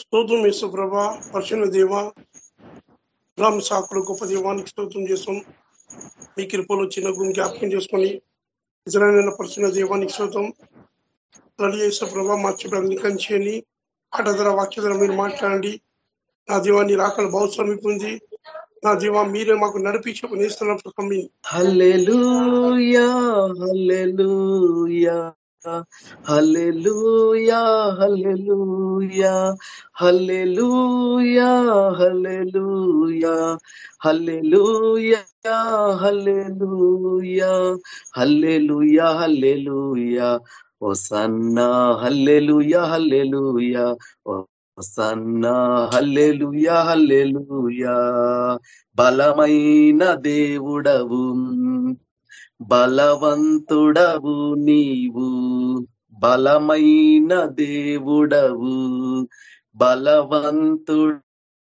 స్తోత్రం యేసు ప్రభా. పర్శున దేవ రామ్ సాకుడు గొప్ప దేవానికి స్తోత్రం చేస్తాం మీ కృపలో చిన్న గురించి జ్ఞాపకం చేసుకొని నిజమైన పర్శున దేవానికి స్తోత్రం రెడీ చేసే ప్రభ మా చుట్టూ ఆట ధర వాక్య ధర మీరు మాట్లాడండి. నా దీవాన్ని రాకల బహు సమీపంది నా దీవా మీరే మాకు నడిపించి నేస్తున్నప్పుడు కమ్మి హల్లెలూయా హల్లెలూయా హల్లెలూయా హల్లెలూయా హల్లెలూయా హల్లెలూయా హల్లెలూయా హల్లెలూయా ఓసన్నా హల్లెలూయా హల్లెలూయా ఓసన్నా హల్లెలూయా హల్లెలూయా. బలమైన దేవుడవు. బలవంతుడవు నీవు బలమైన దేవుడవు.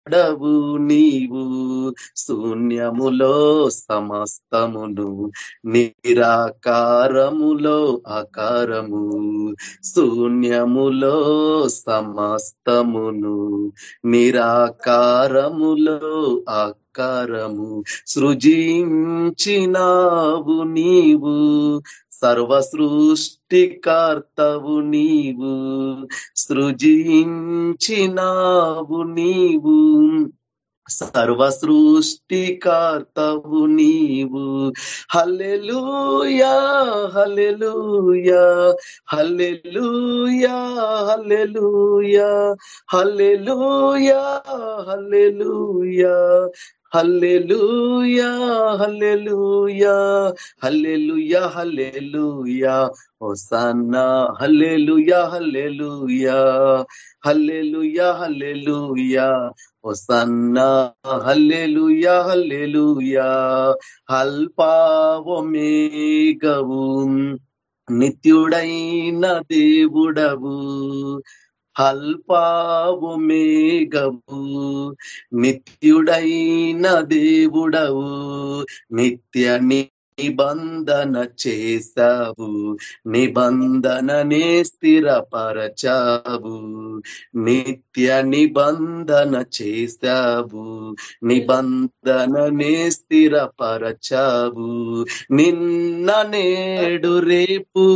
బలవంతుడవు నీవు శూన్యములో సమస్తమును నిరాకారములో ఆకారము శూన్యములో సమస్తమును నిరాకారములో ఆకారము. సృజించినావు నీవు సర్వ సృష్టికర్తవు నీవు సృజించినావు నీవు. సర్వ సృష్టికర్తవు నీవు. హల్లెలూయా హల్లెలూయా హల్లెలూయా హల్లెలూయా హల్లెలూయా హల్లెలూయా. హల్లెలూయా హల్లెలూయా హల్లెలూయా హల్లెలూయా హోసన్నా హల్లెలూయా హల్లెలూయా హల్లెలూయా హల్లెలూయా హోసన్నా హల్లెలూయా హల్లెలూయా అల్పావమేగవు నిత్యుడైన దేవుడవు అల్పావు మేఘవు నిత్యుడైన దేవుడవు నిత్య నిబంధన చేశావు నిబంధననే స్థిరపరచావు నిత్య నిబంధన చేశావు నిబంధననే స్థిరపరచావు నిన్న నేడు రేపు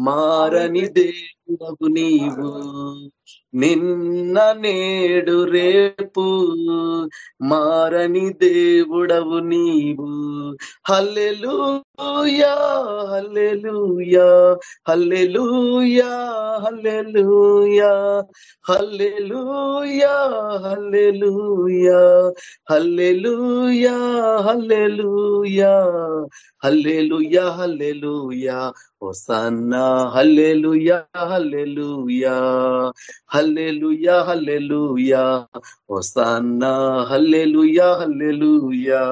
మారని దేవు దేవుడవు నీవు నిన్న నేడు రేపు మారని దేవుడవు నీవు. హల్లెలూయా హల్లెలూయా హల్లెలూయా హల్లెలూయా హల్లెలూయా హల్లెలూయా హల్లెలూయా హల్లెలూయా హల్లెలూయా హల్లెలూయా. ఓసన్నా హల్లెలుయా హల్లెలుయా హల్లెలుయా హల్లెలుయా ఓసన్నా హల్లెలూయా హల్లెలూయా.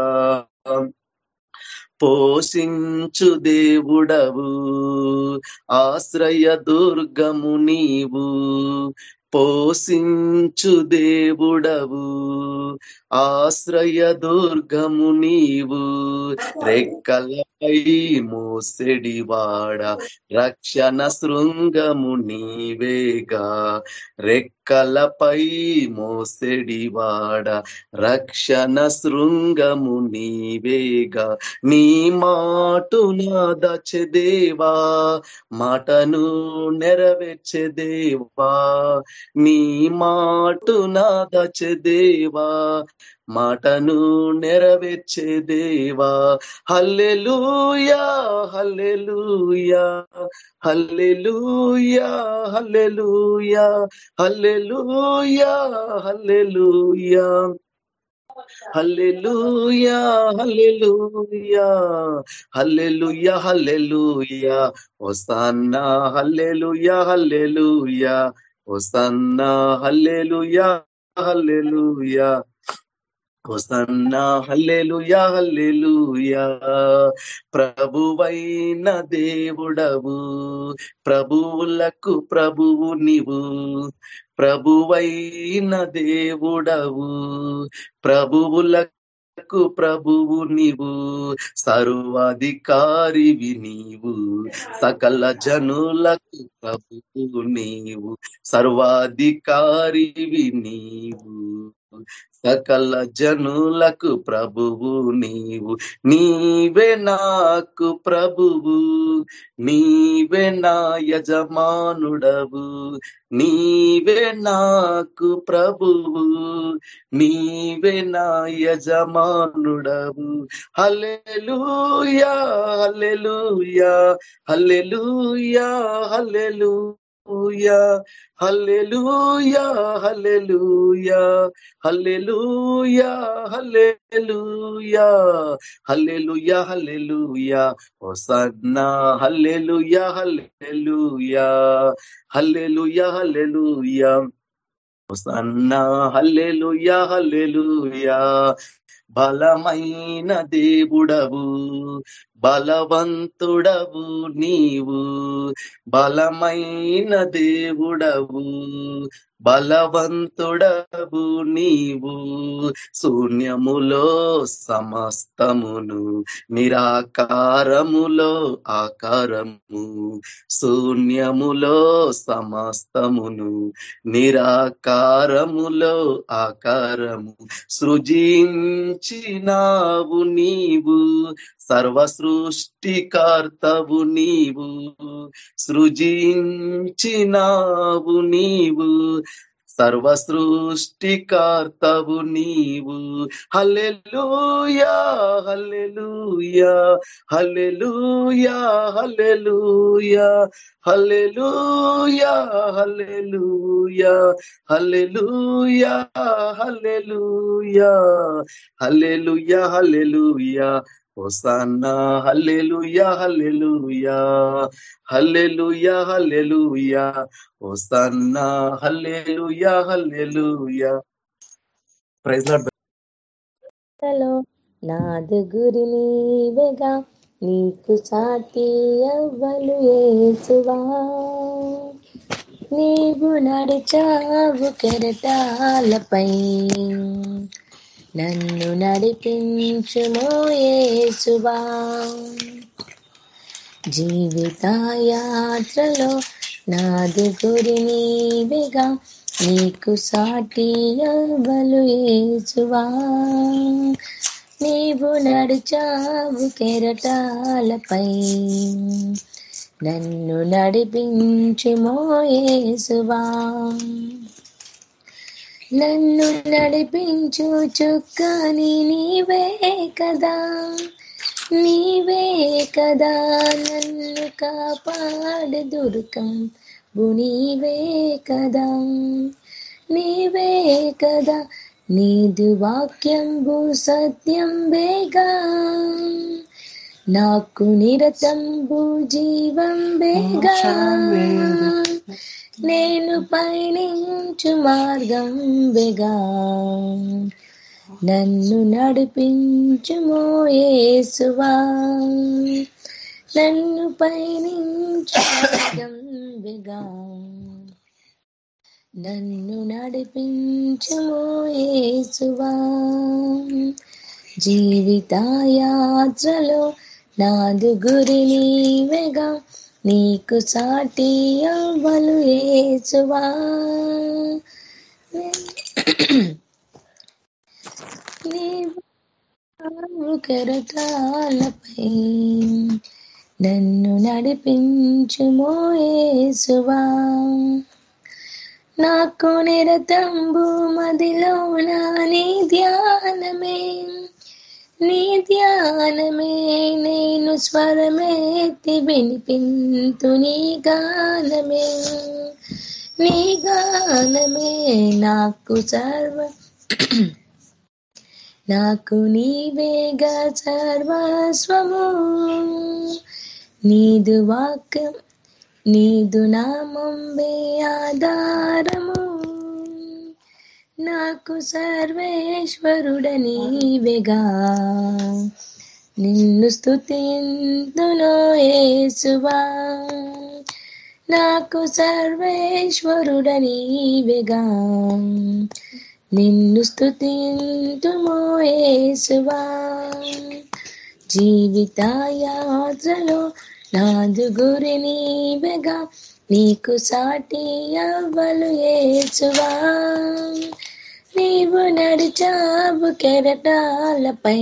పోషించు దేవుడవు ఆశ్రయ దుర్గము నీవు. పోషించు దేవుడవు ఆశ్రయ దుర్గము నీవు. రెక్కల రెక్కలపై మోసెడివాడ రక్షణ శృంగము నీవేగా. రెక్కలపై మోసెడివాడ రక్షణ శృంగము నీవేగా. నీ మాటున దచదేవా మాటను నెరవేర్చదేవా నీ మాటున దచదేవా మాటను నెరవేర్చే దేవా. హల్లెలూయా హల్లెలూయా హల్లెలూయా హల్లెలూయా హల్లెలూయా హల్లెలూయా. హల్లెలూయా హల్లెలూయా హల్లెలూయా హల్లెలూయా. ఓసన్నా హల్లెలూయా హల్లెలూయా. ఓసన్నా హల్లెలూయా హల్లెలూయా. హోసన్నా హల్లెలుయా హల్లెలుయా. ప్రభువైన దేవుడవు ప్రభువులకు ప్రభువు నీవు. ప్రభువైన దేవుడవు ప్రభువులకు ప్రభువులకు ప్రభువు నీవు. సర్వాధికారివి నీవు సకల జనులకు ప్రభువు నీవు. సర్వాధికారివి నీవు. సకల జనులకు ప్రభువు నీవు. నీవే నాకు ప్రభువు. నీవే నా యజమానుడవు. నీవే నాకు ప్రభువు. నీవే నా యజమానుడవు. హల్లెలూయా హల్లెలూయా హల్లెలూయా హల్లెలూయా. హల్లెలూయా హల్లెలూయా హల్లెలూయా హల్లెలూయా హల్లెలూయా హల్లెలూయా హోసన్నా హల్లెలూయా హల్లెలూయా హల్లెలూయా హల్లెలూయా హోసన్నా హల్లెలూయా హల్లెలూయా బలమైన దేవుడవు బలవంతుడవు నీవు బలమైన దేవుడవు. బలవంతుడవు నీవు శూన్యములో సమస్తమును నిరాకారములో ఆకారము. శూన్యములో సమస్తమును నిరాకారములో ఆకారము. సృజించినావు నీవు సర్వ సృష్టికర్తవు నీవు సృజించినావు నీవు. సర్వ సృష్టికర్తవు నీవు. హల్లెలూయా హల్లెలూయా హల్లెలూయా హల్లెలూయా హల్లెలూయా హల్లెలూయా హల్లెలూయా హల్లెలూయా హల్లెలూయా హల్లెలూయా. హోసన్నా హల్లెలుయా హల్లెలూయా హల్లెలుయా హల్లెలుయా. హోసన్నా హల్లెలూయా హల్లెలూయా. ప్రైజ్ లాడ్ హలో నాదు గురి నీవేగా నీకు సాటి అవ్వలు ఏసువా. నీవు నడిచావు కెరటాలపై నన్ను నడిపించుమో యేసువా. జీవిత యాత్రలో నాది గురి నీవిగా నీకు సాటి అవ్వలు ఏసువా నీవు నడిచావు కెరటాలపై నన్ను నడిపించుమో ఏసువా నన్ను నడిపించు చుక్కని నీవే కదా. నీవే కదా నన్ను కాపాడు దుర్గం. నీవే కదా. నీవే కదా నీదు వాక్యంబు సత్యం బేగా నాకు నిరతంబు జీవం బేగా. నేను పయనించు మార్గం బెగా. నన్ను నడిపించుమో ఏసువా నన్ను పయనించు మార్గం బెగా. నన్ను నడిపించుమో ఏసువా జీవితాయాత్రలో యాత్రలో నాదు గురి నీవేగా నీకు సాటి అవ్వలు యేసువా నీవు కెరటాలపై నన్ను నడిపించుమో ఏసువా. నాకు నిరతంబు మదిలో నా నీ ధ్యానమే. నీ ధ్యానమే నేను స్వరమేతి వినిపింతు నీ గానమే. నీ గానమే నాకు సర్వ నాకు నీవేగా సర్వస్వము. నీదు వాక్యం నీదు నామంబే ఆధారము. నాకు సర్వేశ్వరుడని వెగా. నిన్ను స్థుతిందును ఏసువా నాకు సర్వేశ్వరుడని వెగా. నిన్ను స్థుతిందుము జీవితాయాత్రలో నాదు గురి నీవెగా నీకు సాటి అవ్వలు యేసువా నీవు నడిచావు కెరటాలపై.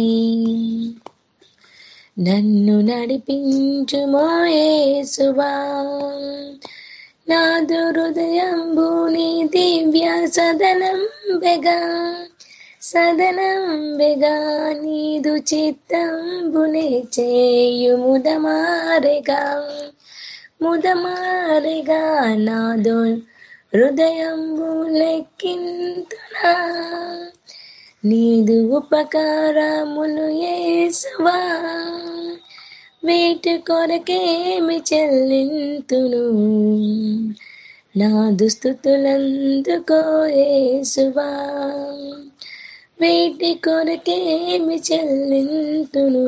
నన్ను నడిపించు మోయేసువా. నాదు హృదయంబు నీ దివ్య సదనం బెగా సదనం బెగా నీదు చిత్తంబునే చేయుముదమారెగా. ముదమారిగా నాదో హృదయంబు లెక్కింతునా నీదు ఉపకారములు ఏసువా? వీటి కొరకేమి చెల్లింతును? నా దుస్థుతులందుకో ఏసువా? వీటి కొరకేమి చెల్లింతును?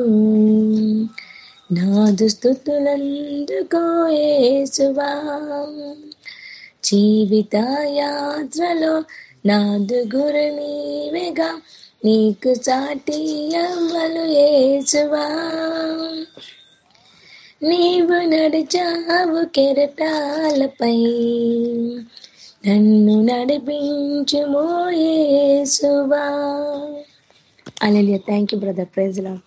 నా దుస్థుతులందుకోయేసువా జీవిత యాత్రలో నాదు గురు నీవేగా నీకు సాటి అవ్వలు ఏసువా. నీవు నడిచావు కెరటాలపై నన్ను నడిపించుమో ఏసువా. అలెలియా thank you brother praise lord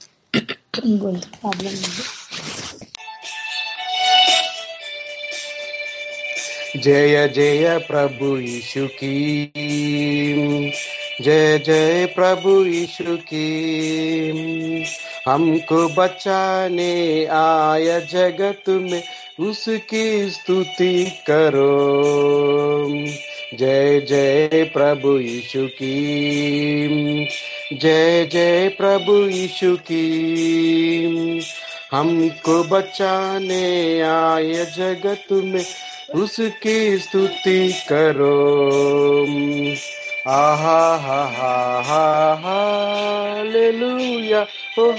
जय जय प्रभु यीशु की। जय जय प्रभु यीशु की। हमको बचाने आया जगत में, उसकी स्तुति करो। जय जय प्रभु यीशु की। जय जय प्रभु यीशु की। हमको बचाने आए जगत में, उसकी स्तुति करो। आहा, हा हा हा, हो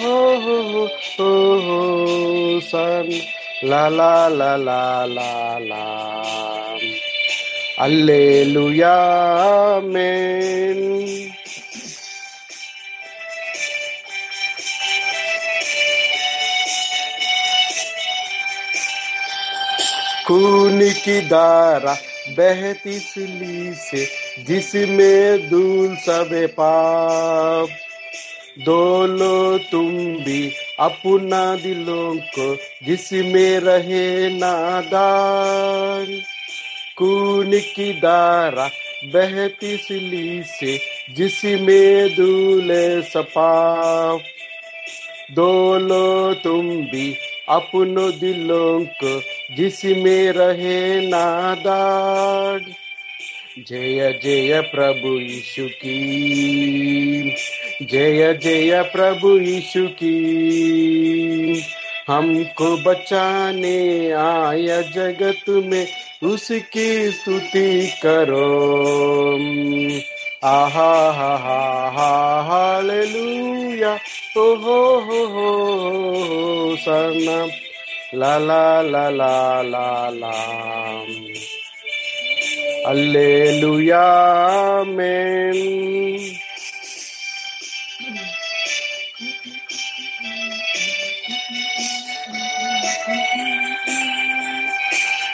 हो हो, सन। ला ला ला ला ला ला। Alleluia, Amen. खून की धारा बहती सिली से जिसमें धूल सब पाप दोलो तुम भी अपना दिलों को जिसमें रहे नादान खून की धारा बहती सिली से जिसमें दूल्हे सपाप दोलो तुम भी अपनों दिलों को जिसमें रहे नादान। जय जय प्रभु यीशु की। जय जय प्रभु यीशु की। हमको बचाने आया जगत में, उसकी स्तुति करो। आहा, हा हा हा हो हो हो सना ला ला ला ला ला ला। अल्लेलुया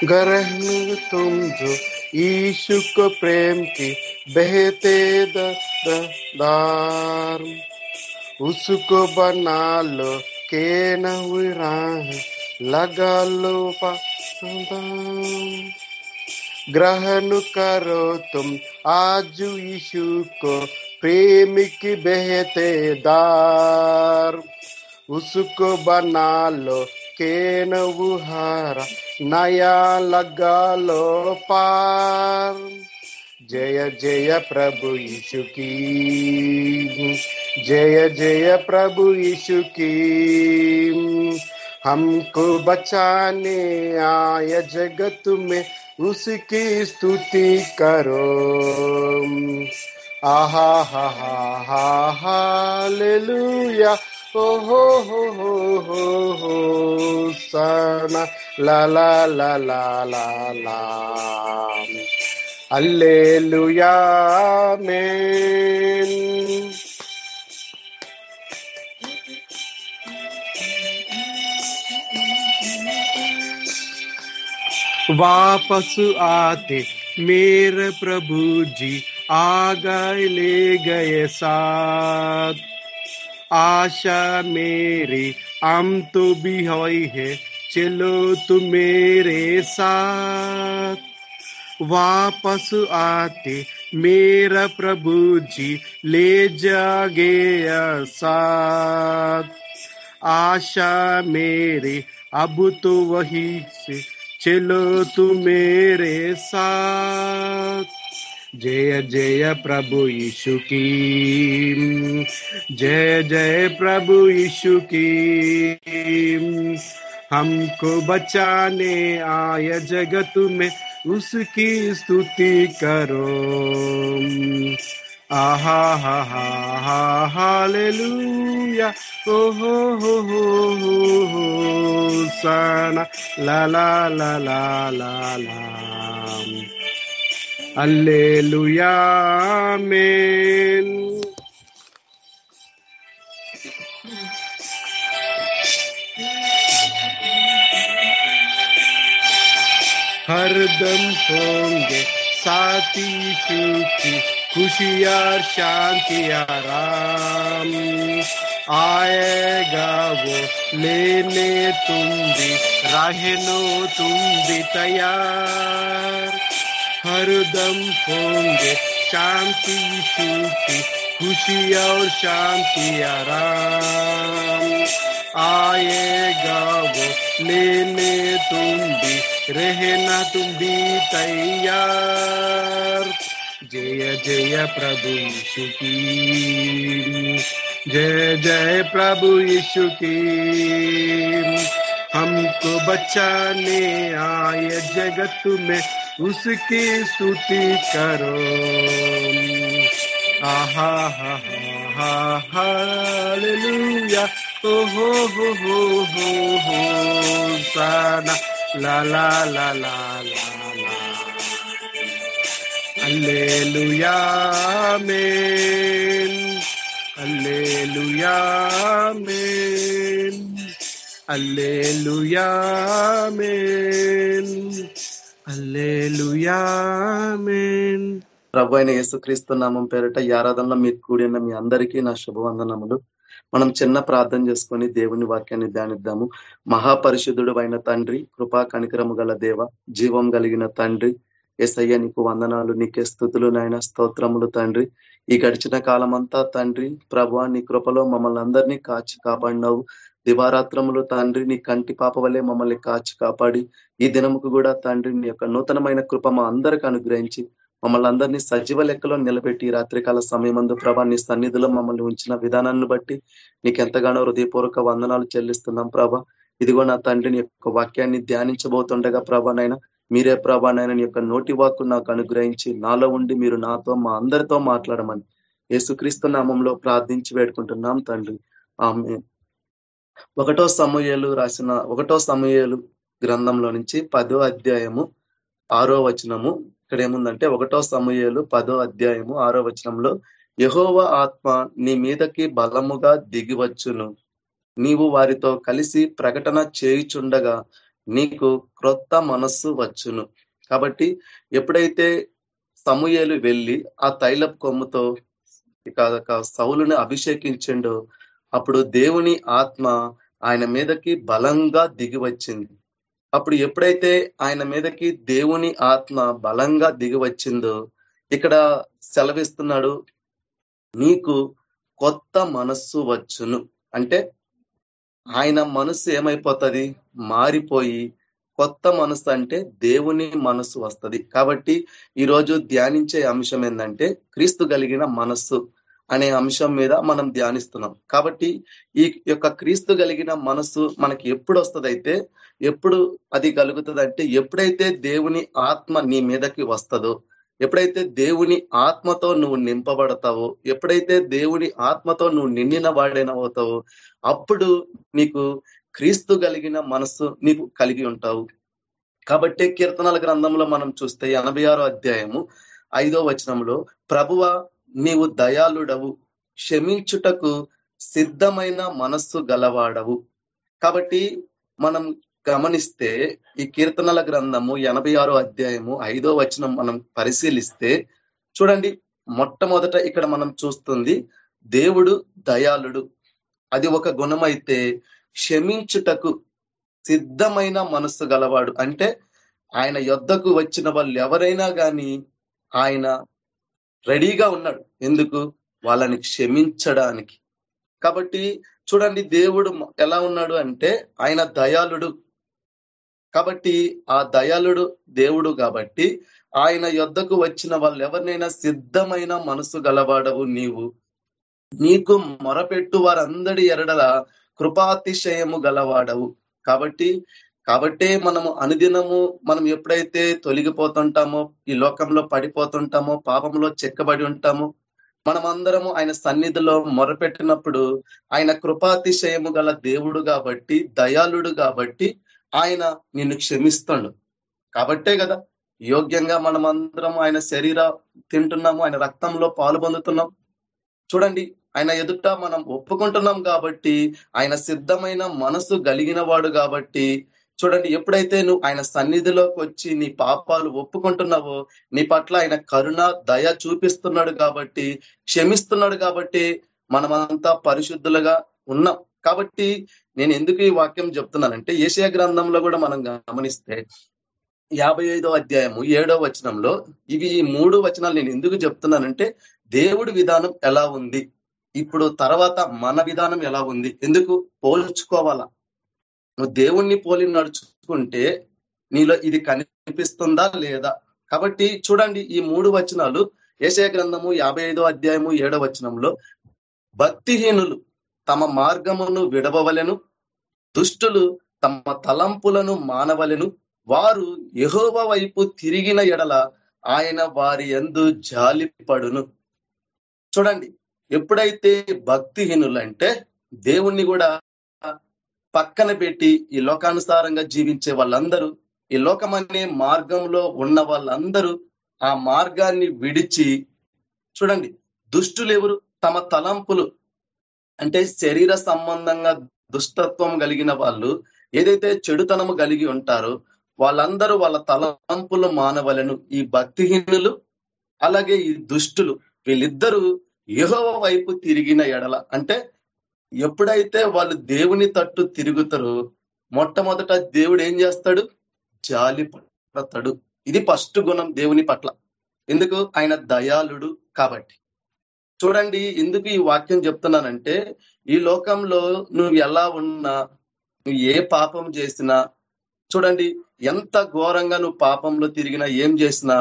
ग्रहण तुम जो यीशु को प्रेम की बहते दार उसको बना लो के न हुई राह, लगा लो। ग्रहण करो तुम आज यीशु को प्रेम की बहते दार उसको बना लो के न बुहारा नया लगा लो पार। जय जय प्रभु यीशु की। जय जय प्रभु यीशु की। हमको बचाने आय जगत में उसकी स्तुति करो। आहा, हा हा हा हो हो हो हो हो हो सना ला ला ला ला ला ला हालेलुया मेन वापस आते, मेरे प्रभु जी, आ गए, ले गए साथ। आशा मेरी आम तो भी हुई है। चलो तुम मेरे साथ। वापस आते, मेरा प्रभु जी, ले जागे साथ आशा मेरी, अब तो वही से, चलो तू मेरे साथ। जय जय प्रभु यीशु की। जय जय प्रभु यीशु की। हमको बचाने आय जगत में, उसकी स्तुति करो। आहा, हा हा हा ओ, हो हो हो हो हो, सना ला ला ला ला ला। Alleluia, Amen. हरदम होंगे साथी सुखी खुशियार शांति आराम आएगा वो लेने तुम भी रहनो तुम भी तैयार हरदम होंगे। शांति सुखी खुशी और शांति, आराम। आएगा वो, लेने तुम भी, रहना तुम भी तैयार। जय जय प्रभु यीशु की। जय जय प्रभु यीशु की। हमको बचाने आए जगत में। उसकी स्तुति करो आहा हा हा हा हालेलुया ओ हो हो हो हो हो साना ला ला ला ला ला ला Alleluia, Amen. Alleluia, Amen. Alleluia, Amen. ప్రభు అయిన యేసుక్రీస్తు నామం పేరిట ఈ ఆరాధనలో మీకు కూడిన మీ అందరికీ నా శుభవందనములు. మనం చిన్న ప్రార్థన చేసుకొని దేవుని వాక్యాన్ని ధ్యానిద్దాము. మహాపరిశుద్ధుడు అయిన తండ్రి కృపా కనికరము గల దేవ జీవం కలిగిన తండ్రి ఎసయ్య నీకు వందనాలు నీకే స్థుతులు నాయన స్తోత్రములు తండ్రి. ఈ గడిచిన కాలమంతా తండ్రి ప్రభు నీ కృపలో మమ్మల్ని అందరినీ కాచి కాపాడినావు. దివారాత్రములు తండ్రిని కంటి పాప వలె మమ్మల్ని కాచి కాపాడి ఈ దినముకు కూడా తండ్రిని యొక్క నూతనమైన కృప మా అందరికి అనుగ్రహించి మమ్మల్ని అందరినీ సజీవ లెక్కలో నిలబెట్టి రాత్రికాల సమయమందు ప్రభా నీ సన్నిధిలో మమ్మల్ని ఉంచిన విధానాన్ని బట్టి నీకు ఎంతగానో హృదయపూర్వక వందనాలు చెల్లిస్తున్నాం ప్రభా. ఇదిగో నా తండ్రిని యొక్క వాక్యాన్ని ధ్యానించబోతుండగా ప్రభానైనా మీరే ప్రభానైనా నీ యొక్క నోటి వాక్కు నాకు అనుగ్రహించి నాలో ఉండి మీరు నాతో మా అందరితో మాట్లాడమని. యేసుక్రీస్తు నామంలో ప్రార్థించి వేడుకుంటున్నాం తండ్రి. ఆమె ఒకటో సమూహలు రాసిన ఒకటో సమూహలు గ్రంథంలో నుంచి పదో అధ్యాయము ఆరో వచనము ఇక్కడ ఏముందంటే ఒకటో సమూహలు పదో అధ్యాయము ఆరో వచనంలో యహోవ ఆత్మ నీ మీదకి బలముగా దిగివచ్చును. నీవు వారితో కలిసి ప్రకటన చేయుచుండగా నీకు క్రొత్త మనస్సు వచ్చును. కాబట్టి ఎప్పుడైతే సమూహలు వెళ్ళి ఆ తైలపు కొమ్ముతో ఇక సౌలుని అభిషేకించిండో అప్పుడు దేవుని ఆత్మ ఆయన మీదకి బలంగా దిగి వచ్చింది. అప్పుడు ఎప్పుడైతే ఆయన మీదకి దేవుని ఆత్మ బలంగా దిగి వచ్చిందో ఇక్కడ సెలవిస్తున్నాడు నీకు కొత్త మనస్సు వచ్చును. అంటే ఆయన మనసు ఏమైపోతుంది? మారిపోయి కొత్త మనసు అంటే దేవుని మనసు వస్తుంది. కాబట్టి ఈరోజు ధ్యానించే అంశం ఏంటంటే క్రీస్తు కలిగిన మనస్సు. అనే అంశం మీద మనం ధ్యానిస్తున్నాం. కాబట్టి ఈ యొక్క క్రీస్తు కలిగిన మనసు మనకి ఎప్పుడు వస్తుందైతే ఎప్పుడు అది కలుగుతుంది అంటే ఎప్పుడైతే దేవుని ఆత్మ నీ మీదకి వస్తుందో ఎప్పుడైతే దేవుని ఆత్మతో నువ్వు నింపబడతావో ఎప్పుడైతే దేవుని ఆత్మతో నువ్వు నిండిన వాడైనవుతావో అప్పుడు నీకు క్రీస్తు కలిగిన మనస్సు నీకు కలిగి ఉంటావు. కాబట్టి కీర్తనల గ్రంథంలో మనం చూస్తే ఎనభై అధ్యాయము ఐదో వచనంలో ప్రభువ నీవు దయాళుడవు క్షమించుటకు సిద్ధమైన మనస్సు గలవాడవు. కాబట్టి మనం గమనిస్తే ఈ కీర్తనల గ్రంథము ఎనభై అధ్యాయము ఐదో వచనం మనం పరిశీలిస్తే చూడండి మొట్టమొదట ఇక్కడ మనం చూస్తుంది దేవుడు దయాళుడు. అది ఒక గుణమైతే క్షమించుటకు సిద్ధమైన మనస్సు గలవాడు. అంటే ఆయన యొద్దకు వచ్చిన వాళ్ళు ఎవరైనా కానీ ఆయన రెడీగా ఉన్నాడు. ఎందుకు? వాళ్ళని క్షమించడానికి. కాబట్టి చూడండి దేవుడు ఎలా ఉన్నాడు అంటే ఆయన దయాళుడు. కాబట్టి ఆ దయాళుడు దేవుడు కాబట్టి ఆయన యొద్దకు వచ్చిన వాళ్ళు ఎవరినైనా సిద్ధమైన మనసు గలవాడవు నీవు. నీకు మొరపెట్టు వారందరి ఎరడల కృపాతిశయము గలవాడవు. కాబట్టి కాబట్టే మనము అనుదినము మనం ఎప్పుడైతే తొలగిపోతుంటామో ఈ లోకంలో పడిపోతుంటామో పాపంలో చెక్కబడి ఉంటామో మనమందరము ఆయన సన్నిధిలో మొరపెట్టినప్పుడు ఆయన కృపాతిశయము గల దేవుడు కాబట్టి దయాళుడు కాబట్టి ఆయన నిన్ను క్షమిస్తాడు. కాబట్టే కదా యోగ్యంగా మనమందరం ఆయన శరీర తింటున్నాము ఆయన రక్తంలో పాలు పొందుతున్నాం. చూడండి ఆయన ఎదుట మనం ఒప్పుకుంటున్నాం కాబట్టి ఆయన సిద్ధమైన మనసు కలిగిన వాడు కాబట్టి చూడండి ఎప్పుడైతే నువ్వు ఆయన సన్నిధిలోకి వచ్చి నీ పాపాలు ఒప్పుకుంటున్నావో నీ పట్ల ఆయన కరుణ దయ చూపిస్తున్నాడు కాబట్టి క్షమిస్తున్నాడు కాబట్టి మనమంతా పరిశుద్ధులుగా ఉన్నాం. కాబట్టి నేను ఎందుకు ఈ వాక్యం చెప్తున్నానంటే ఏషియా గ్రంథంలో కూడా మనం గమనిస్తే యాభై ఐదో అధ్యాయము ఏడో వచనంలో ఇవి ఈ మూడు వచనాలు నేను ఎందుకు చెప్తున్నానంటే దేవుడి విధానం ఎలా ఉంది? ఇప్పుడు తర్వాత మన విధానం ఎలా ఉంది? ఎందుకు? పోల్చుకోవాలా? నువ్వు దేవుణ్ణి పోలి నడుచుకుంటే నీలో ఇది కనిపిస్తుందా లేదా? కాబట్టి చూడండి ఈ మూడు వచనాలు ఏసయ గ్రంథము యాభై అధ్యాయము ఏడో వచనంలో భక్తిహీనులు తమ మార్గమును విడవవలెను దుష్టులు తమ తలంపులను మానవలెను వారు యహోవ వైపు తిరిగిన ఎడల ఆయన వారి ఎందు జాలిపడును చూడండి ఎప్పుడైతే భక్తిహీనులంటే దేవుణ్ణి కూడా పక్కన పెట్టి ఈ లోకానుసారంగా జీవించే వాళ్ళందరూ ఈ లోకమనే మార్గంలో ఉన్న వాళ్ళందరూ ఆ మార్గాన్ని విడిచి చూడండి దుష్టులు ఎవరు? తమ తలంపులు. అంటే శరీర సంబంధంగా దుష్టత్వం కలిగిన వాళ్ళు ఏదైతే చెడుతనము కలిగి ఉంటారో వాళ్ళందరూ వాళ్ళ తలంపులు మానవలను ఈ భక్తిహీనులు అలాగే ఈ దుష్టులు. వీళ్ళిద్దరూ యహోవ వైపు తిరిగిన ఎడల. అంటే ఎప్పుడైతే వాళ్ళు దేవుని తట్టు తిరుగుతారో మొట్టమొదట దేవుడు ఏం చేస్తాడు? జాలి పడతాడు. ఇది ఫస్ట్ గుణం దేవుని పట్ల. ఎందుకు? ఆయన దయాళుడు కాబట్టి. చూడండి ఎందుకు ఈ వాక్యం చెప్తున్నానంటే ఈ లోకంలో నువ్వు ఎలా ఉన్నా నువ్వు ఏ పాపం చేసినా చూడండి ఎంత ఘోరంగా నువ్వు పాపంలో తిరిగినా ఏం చేసినా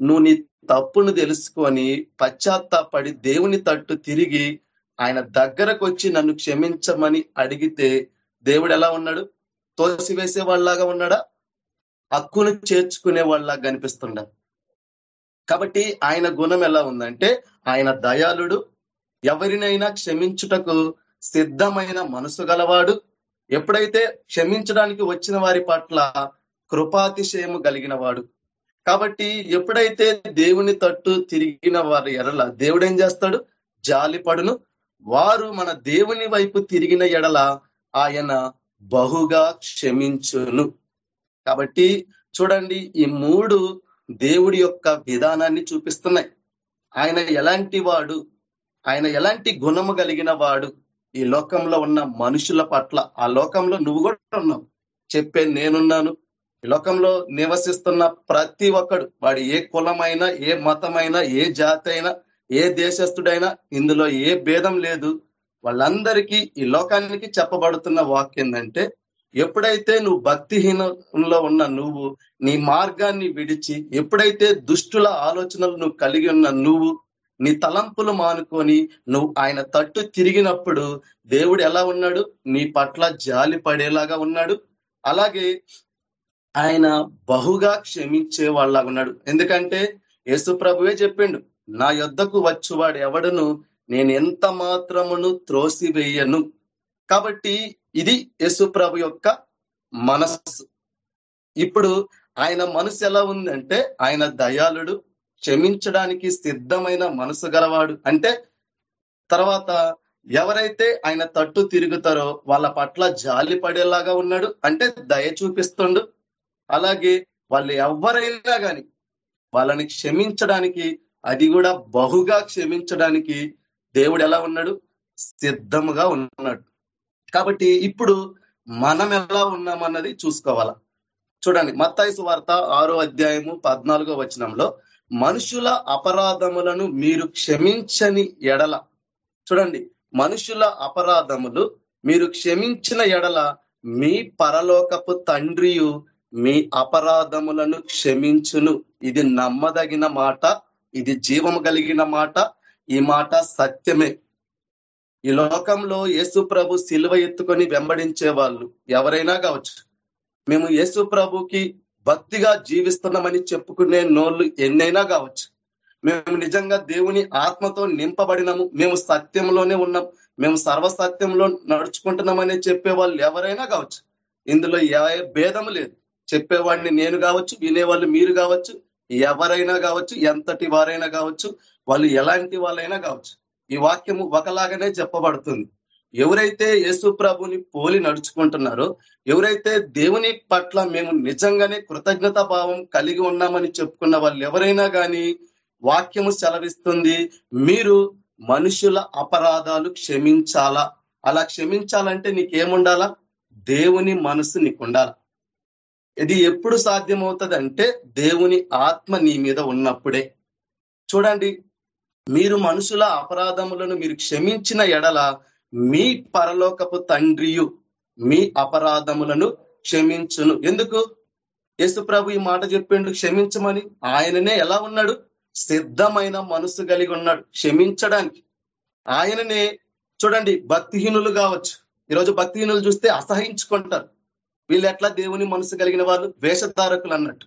నువ్వు నీ తప్పును తెలుసుకొని పశ్చాత్తాపడి దేవుని తట్టు తిరిగి ఆయన దగ్గరకు వచ్చి నన్ను క్షమించమని అడిగితే దేవుడు ఎలా ఉన్నాడు? తోసివేసే వాళ్ళలాగా ఉన్నాడా? హక్కును చేర్చుకునే వాళ్ళలాగా కనిపిస్తుండ? కాబట్టి ఆయన గుణం ఎలా ఉందంటే ఆయన దయాళుడు ఎవరినైనా క్షమించుటకు సిద్ధమైన మనసు గలవాడు. ఎప్పుడైతే క్షమించడానికి వచ్చిన వారి పట్ల కృపాతిశయము కలిగిన వాడు కాబట్టి ఎప్పుడైతే దేవుని తట్టు తిరిగిన వారి ఎరల దేవుడు ఏం చేస్తాడు? జాలిపడును. వారు మన దేవుని వైపు తిరిగిన ఎడల ఆయన బహుగా క్షమించును. కాబట్టి చూడండి ఈ మూడు దేవుడి యొక్క విధానాన్ని చూపిస్తున్నాయి. ఆయన ఎలాంటి వాడు? ఆయన ఎలాంటి గుణము కలిగిన వాడు? ఈ లోకంలో ఉన్న మనుషుల పట్ల ఆ లోకంలో నువ్వు కూడా ఉన్నావు. చెప్పే నేనున్నాను. ఈ లోకంలో నివసిస్తున్న ప్రతి ఒక్కడు వాడు ఏ కులమైనా ఏ మతమైనా ఏ జాతి అయినా ఏ దేశస్థుడైనా ఇందులో ఏ భేదం లేదు. వాళ్ళందరికీ ఈ లోకానికి చెప్పబడుతున్న వాక్యం ఏంటంటే ఎప్పుడైతే నువ్వు భక్తిహీనంలో ఉన్న నువ్వు నీ మార్గాన్ని విడిచి ఎప్పుడైతే దుష్టుల ఆలోచనలు నువ్వు కలిగి ఉన్న నువ్వు నీ తలంపులు మానుకొని నువ్వు ఆయన తట్టు తిరిగినప్పుడు దేవుడు ఎలా ఉన్నాడు? నీ పట్ల జాలి పడేలాగా ఉన్నాడు. అలాగే ఆయన బహుగా క్షమించే వాళ్ళగా ఉన్నాడు. ఎందుకంటే యేసు ప్రభువే చెప్పిండు నా యొద్దకు వచ్చువాడు ఎవడను నేను ఎంత మాత్రమును త్రోసివేయను? కాబట్టి ఇది యేసు ప్రభు యొక్క మనస్సు. ఇప్పుడు ఆయన మనసు ఎలా ఉందంటే ఆయన దయాళుడు క్షమించడానికి సిద్ధమైన మనసు గలవాడు. అంటే తర్వాత ఎవరైతే ఆయన తట్టు తిరుగుతారో వాళ్ళ పట్ల జాలి పడేలాగా ఉన్నాడు. అంటే దయ చూపిస్తుండు. అలాగే వాళ్ళు ఎవరైనా కానీ వాళ్ళని క్షమించడానికి అది కూడా బహుగా క్షమించడానికి దేవుడు ఎలా ఉన్నాడు? సిద్ధముగా ఉన్నాడు. కాబట్టి ఇప్పుడు మనం ఎలా ఉన్నామన్నది చూసుకోవాలా? చూడండి మత్తాయిసు వార్త ఆరో అధ్యాయము పద్నాలుగో వచనంలో మనుషుల అపరాధములను మీరు క్షమించని ఎడల. చూడండి మనుషుల అపరాధములు మీరు క్షమించిన ఎడల మీ పరలోకపు తండ్రియు మీ అపరాధములను క్షమించును. ఇది నమ్మదగిన మాట ఇది జీవము కలిగిన మాట ఈ మాట సత్యమే. ఈ లోకంలో యేసు ప్రభు సిలువ ఎత్తుకొని వెంబడించే వాళ్ళు ఎవరైనా కావచ్చు. మేము యేసు ప్రభుకి భక్తిగా జీవిస్తున్నామని చెప్పుకునే నోళ్ళు ఎన్నైనా కావచ్చు. మేము నిజంగా దేవుని ఆత్మతో నింపబడినాము. మేము సత్యంలోనే ఉన్నాం. మేము సర్వసత్యంలో నడుచుకుంటున్నామని చెప్పే వాళ్ళు ఎవరైనా కావచ్చు. ఇందులో ఏ భేదము లేదు. చెప్పేవాడిని నేను కావచ్చు వినేవాళ్ళు మీరు కావచ్చు. ఎవరైనా కావచ్చు ఎంతటి వారైనా కావచ్చు వాళ్ళు ఎలాంటి వాళ్ళైనా కావచ్చు. ఈ వాక్యము ఒకలాగానే చెప్పబడుతుంది. ఎవరైతే యేసు ప్రభుని పోలి నడుచుకుంటున్నారో ఎవరైతే దేవుని పట్ల మేము నిజంగానే కృతజ్ఞత భావం కలిగి ఉన్నామని చెప్పుకున్న వాళ్ళు ఎవరైనా కానీ వాక్యము సెలవిస్తుంది మీరు మనుషుల అపరాధాలు క్షమించాలా? అలా క్షమించాలంటే నీకేముండాలా? దేవుని మనసు నీకు ఉండాలా ఇది ఎప్పుడు సాధ్యమవుతుంది అంటే దేవుని ఆత్మ నీ మీద ఉన్నప్పుడే. చూడండి మీరు మనుషుల అపరాధములను మీరు క్షమించిన ఎడల మీ పరలోకపు తండ్రియు మీ అపరాధములను క్షమించును. ఎందుకు? యేసు ప్రభు ఈ మాట చెప్పిండు క్షమించమని ఆయననే ఎలా ఉన్నాడు? సిద్ధమైన మనసు కలిగి ఉన్నాడు క్షమించడానికి. ఆయననే చూడండి భక్తిహీనులు కావచ్చు. ఈరోజు భక్తిహీనులు చూస్తే అసహించుకుంటారు. వీళ్ళు ఎట్లా దేవుని మనసు కలిగిన వాళ్ళు? వేషధారకులు అన్నట్టు.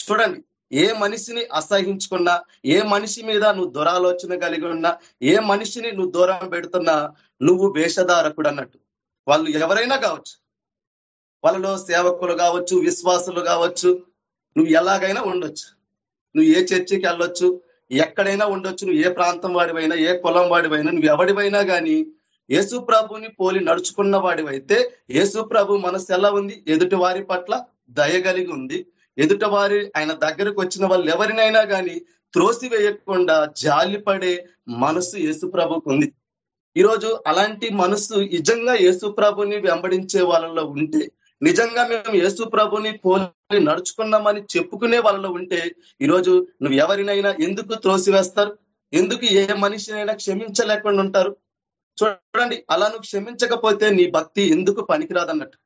చూడండి ఏ మనిషిని అసహించుకున్నా ఏ మనిషి మీద నువ్వు దురాలోచన కలిగి ఉన్నా ఏ మనిషిని నువ్వు దూరం పెడుతున్నా నువ్వు వేషధారకుడు అన్నట్టు. వాళ్ళు ఎవరైనా కావచ్చు. వాళ్ళలో సేవకులు కావచ్చు విశ్వాసులు కావచ్చు నువ్వు ఎలాగైనా ఉండొచ్చు. నువ్వు ఏ చర్చికి వెళ్ళొచ్చు ఎక్కడైనా ఉండొచ్చు నువ్వు ఏ ప్రాంతం వాడివైనా ఏ కులం వాడివైనా నువ్వు ఎవడివైనా కానీ యేసు ప్రభుని పోలి నడుచుకున్న వాడివైతే యేసు ప్రభు మనసు ఎలా ఉంది? ఎదుటి వారి పట్ల దయగలిగి ఉంది. ఎదుటి వారి ఆయన దగ్గరకు వచ్చిన వాళ్ళు ఎవరినైనా కానీ త్రోసి వేయకుండా జాలిపడే మనసు యేసు ప్రభుకు ఉంది. ఈరోజు అలాంటి మనసు నిజంగా యేసు ప్రభుని వెంబడించే వాళ్ళలో ఉంటే నిజంగా మేము యేసు ప్రభుని పోలి నడుచుకున్నామని చెప్పుకునే వాళ్ళలో ఉంటే ఈరోజు నువ్వు ఎవరినైనా ఎందుకు త్రోసివేస్తారు? ఎందుకు ఏ మనిషినైనా క్షమించలేకుండా ఉంటారు? చూడండి అలా నువ్వు క్షమించకపోతే నీ భక్తి ఎందుకు పనికిరాదన్నట్టు.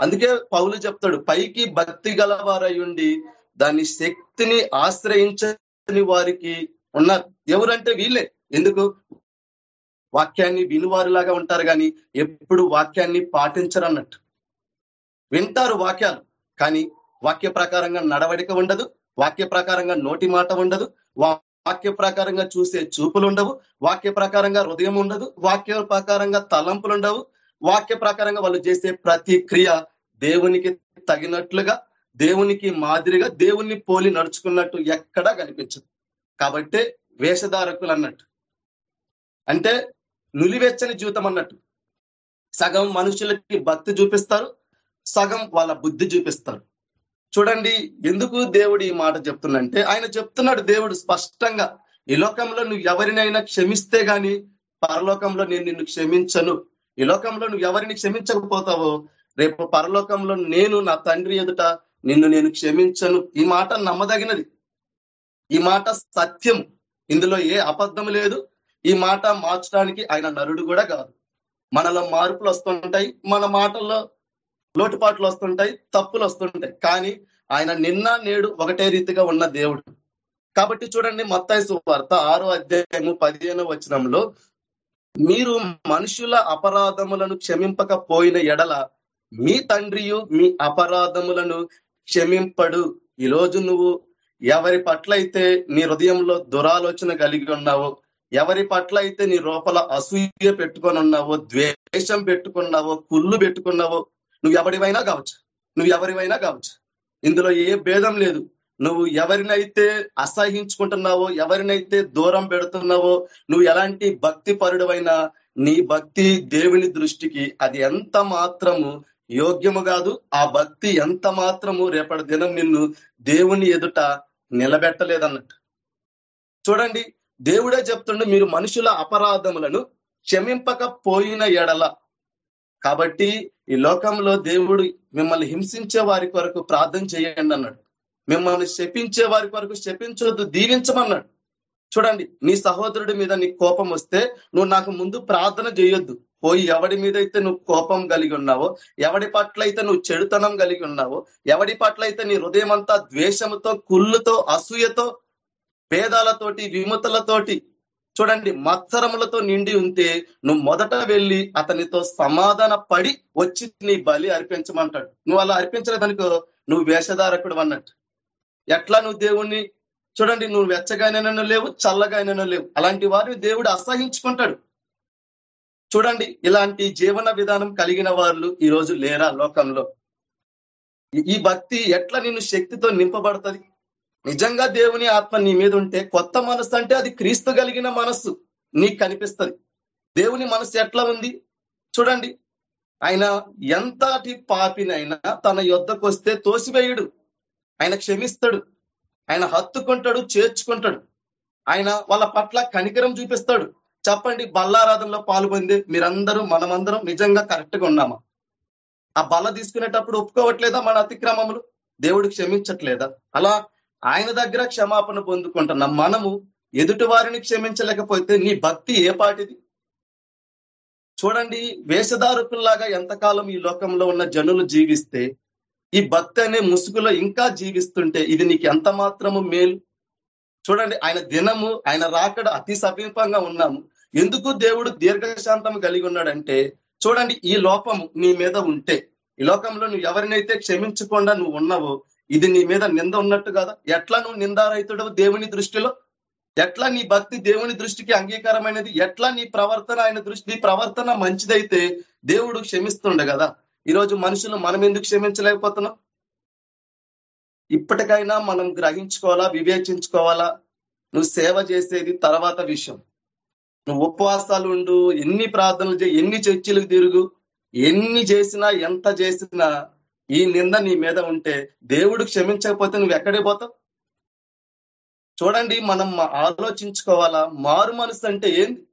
అందుకే పౌలు చెప్తాడు పైకి భక్తి గలవారై ఉండి దాని శక్తిని ఆశ్రయించని వారికి ఉన్నారు. ఎవరంటే వీళ్ళే. ఎందుకు? వాక్యాన్ని వినువారిలాగా ఉంటారు కానీ ఎప్పుడు వాక్యాన్ని పాటించరు అన్నట్టు వింటారు వాక్యాలు కానీ వాక్య ప్రకారంగా నడవడిక ఉండదు వాక్య ప్రకారంగా నోటి మాట ఉండదు వాక్య ప్రకారంగా చూసే చూపులు ఉండవు. వాక్య ప్రకారంగా హృదయం ఉండదు. వాక్య ప్రకారంగా తలంపులు ఉండవు. వాక్య ప్రకారంగా వాళ్ళు చేసే ప్రతి క్రియ దేవునికి తగినట్లుగా దేవునికి మాదిరిగా దేవుణ్ణి పోలి నడుచుకున్నట్టు ఎక్కడా కనిపించదు. కాబట్టి వేషధారకులు అన్నట్టు. అంటే నులివెచ్చని జీవితం అన్నట్టు. సగం మనుషులకి భక్తి చూపిస్తారు. సగం వాళ్ళ బుద్ధి చూపిస్తారు. చూడండి ఎందుకు దేవుడు ఈ మాట చెప్తున్నంటే ఆయన చెప్తున్నాడు దేవుడు స్పష్టంగా ఈ లోకంలో నువ్వు ఎవరినైనా క్షమిస్తే గాని పరలోకంలో నేను నిన్ను క్షమించను. ఈ లోకంలో నువ్వు ఎవరిని క్షమించకపోతావో రేపు పరలోకంలో నేను నా తండ్రి ఎదుట నిన్ను నేను క్షమించను. ఈ మాట నమ్మదగినది. ఈ మాట సత్యం. ఇందులో ఏ అబద్ధం లేదు. ఈ మాట మార్చడానికి ఆయన నరుడు కూడా కాదు. మనలో మార్పులు వస్తుంటాయి. మన మాటల్లో లోటుపాట్లు వస్తుంటాయి తప్పులు వస్తుంటాయి. కానీ ఆయన నిన్న నేడు ఒకటే రీతిగా ఉన్న దేవుడు. కాబట్టి చూడండి మత్తాయి సువార్త ఆరో అధ్యాయము పదిహేను వచనంలో మీరు మనుషుల అపరాధములను క్షమింపకపోయిన ఎడల మీ తండ్రియు మీ అపరాధములను క్షమింపడు. ఈరోజు నువ్వు ఎవరి పట్ల అయితే నీ హృదయంలో దురాలోచన కలిగి ఉన్నావో ఎవరి పట్ల అయితే నీ లోపల అసూయ పెట్టుకొని ఉన్నావో ద్వేషం పెట్టుకున్నావో కుళ్ళు పెట్టుకున్నావో నువ్వు ఎవరివైనా కావచ్చు. నువ్వు ఎవరివైనా కావచ్చు. ఇందులో ఏ భేదం లేదు. నువ్వు ఎవరినైతే అసహించుకుంటున్నావో ఎవరినైతే దూరం పెడుతున్నావో నువ్వు ఎలాంటి భక్తి పరుడవైనా నీ భక్తి దేవుని దృష్టికి అది ఎంత మాత్రము యోగ్యము కాదు ఆ భక్తి ఎంత మాత్రము రేపటి దినం నిన్ను దేవుని ఎదుట నిలబెట్టలేదన్నట్టు. చూడండి దేవుడే చెప్తుండే మీరు మనుషుల అపరాధములను క్షమింపకపోయిన ఎడల. కాబట్టి ఈ లోకంలో దేవుడు మిమ్మల్ని హింసించే వారి కొరకు ప్రార్థన చేయండి అన్నాడు. మిమ్మల్ని శపించే వారి కొరకు శపించవద్దు దీవించమన్నాడు. చూడండి నీ సహోదరుడి మీద నీ కోపం వస్తే నువ్వు నాకు ముందు ప్రార్థన చేయొద్దు. పోయి ఎవడి మీద అయితే నువ్వు కోపం కలిగి ఉన్నావో ఎవడి పట్ల అయితే నువ్వు చెడుతనం కలిగి ఉన్నావో ఎవడి పట్ల అయితే నీ హృదయం అంతా ద్వేషముతో కుళ్ళుతో అసూయతో భేదాలతోటి విముతలతోటి చూడండి మత్సరములతో నిండి ఉంటే నువ్వు మొదట వెళ్ళి అతనితో సమాధాన పడి వచ్చి నీ బలి అర్పించమంటాడు. నువ్వు అలా అర్పించలేదనుకో నువ్వు వేషధారకుడు అన్నట్టు. ఎట్లా నువ్వు దేవుణ్ణి? చూడండి నువ్వు వెచ్చగానైనా లేవు చల్లగానైనా లేవు. అలాంటి వారిని దేవుడు అసహించుకుంటాడు. చూడండి ఇలాంటి జీవన విధానం కలిగిన వాళ్ళు ఈ రోజు లేరా లోకంలో? ఈ భక్తి ఎట్లా నిన్ను శక్తితో నింపబడుతుంది? నిజంగా దేవుని ఆత్మ నీ మీద ఉంటే కొత్త మనస్సు అంటే అది క్రీస్తు కలిగిన మనస్సు. నీకు కనిపిస్తుంది. దేవుని మనస్సు ఎట్లా ఉంది? చూడండి. ఆయన ఎంతటి పాపినైనా తన యొద్దకు వస్తే తోసివేయుడు. ఆయన క్షమిస్తాడు. ఆయన హత్తుకుంటాడు చేర్చుకుంటాడు. ఆయన వాళ్ళ పట్ల కనికరం చూపిస్తాడు. చెప్పండి బల్లారాధనలో పాల్పొంది మీరందరూ మనమందరం నిజంగా కరెక్ట్గా ఉన్నామా? ఆ బల్ల తీసుకునేటప్పుడు ఒప్పుకోవట్లేదా మన అతిక్రమములు? దేవుడు క్షమించట్లేదా? అలా ఆయన దగ్గర క్షమాపణ పొందుకుంటున్నాం మనము ఎదుటి వారిని క్షమించలేకపోతే నీ భక్తి ఏ పాటిది? చూడండి వేషధారకుల్లాగా ఎంతకాలం ఈ లోకంలో ఉన్న జనులు జీవిస్తే ఈ భక్తి అనే ముసుగులో ఇంకా జీవిస్తుంటే ఇది నీకు ఎంత మాత్రము మేలు? చూడండి ఆయన దినము ఆయన రాకడ అతి సమీపంగా ఉన్నాము. ఎందుకు దేవుడు దీర్ఘశాంతం కలిగి ఉన్నాడంటే చూడండి ఈ లోపము నీ మీద ఉంటే ఈ లోకంలో నువ్వు ఎవరినైతే క్షమించకుండా నువ్వు ఉన్నావో ఇది నీ మీద నింద ఉన్నట్టు కదా. ఎట్లా నువ్వు నిందారైతుడవు దేవుని దృష్టిలో? ఎట్లా నీ భక్తి దేవుని దృష్టికి అంగీకారమైనది? ఎట్లా నీ ప్రవర్తన ఆయన దృష్టి? నీ ప్రవర్తన మంచిదైతే దేవుడు క్షమిస్తుండే కదా. ఈరోజు మనుషులు మనం ఎందుకు క్షమించలేకపోతున్నాం? ఇప్పటికైనా మనం గ్రహించుకోవాలా? వివేచించుకోవాలా? నువ్వు సేవ చేసేది తర్వాత విషయం. నువ్వు ఉపవాసాలు ఉండు ఎన్ని ప్రార్థనలు చేయి ఎన్ని చర్చిలకు తిరుగు ఎన్ని చేసినా ఎంత చేసినా ఈ నింద నీ మీద ఉంటే దేవుడు క్షమించకపోతే నువ్వు ఎక్కడే పోతావు? చూడండి మనం ఆలోచించుకోవాలా? మారు మనసు అంటే ఏంది?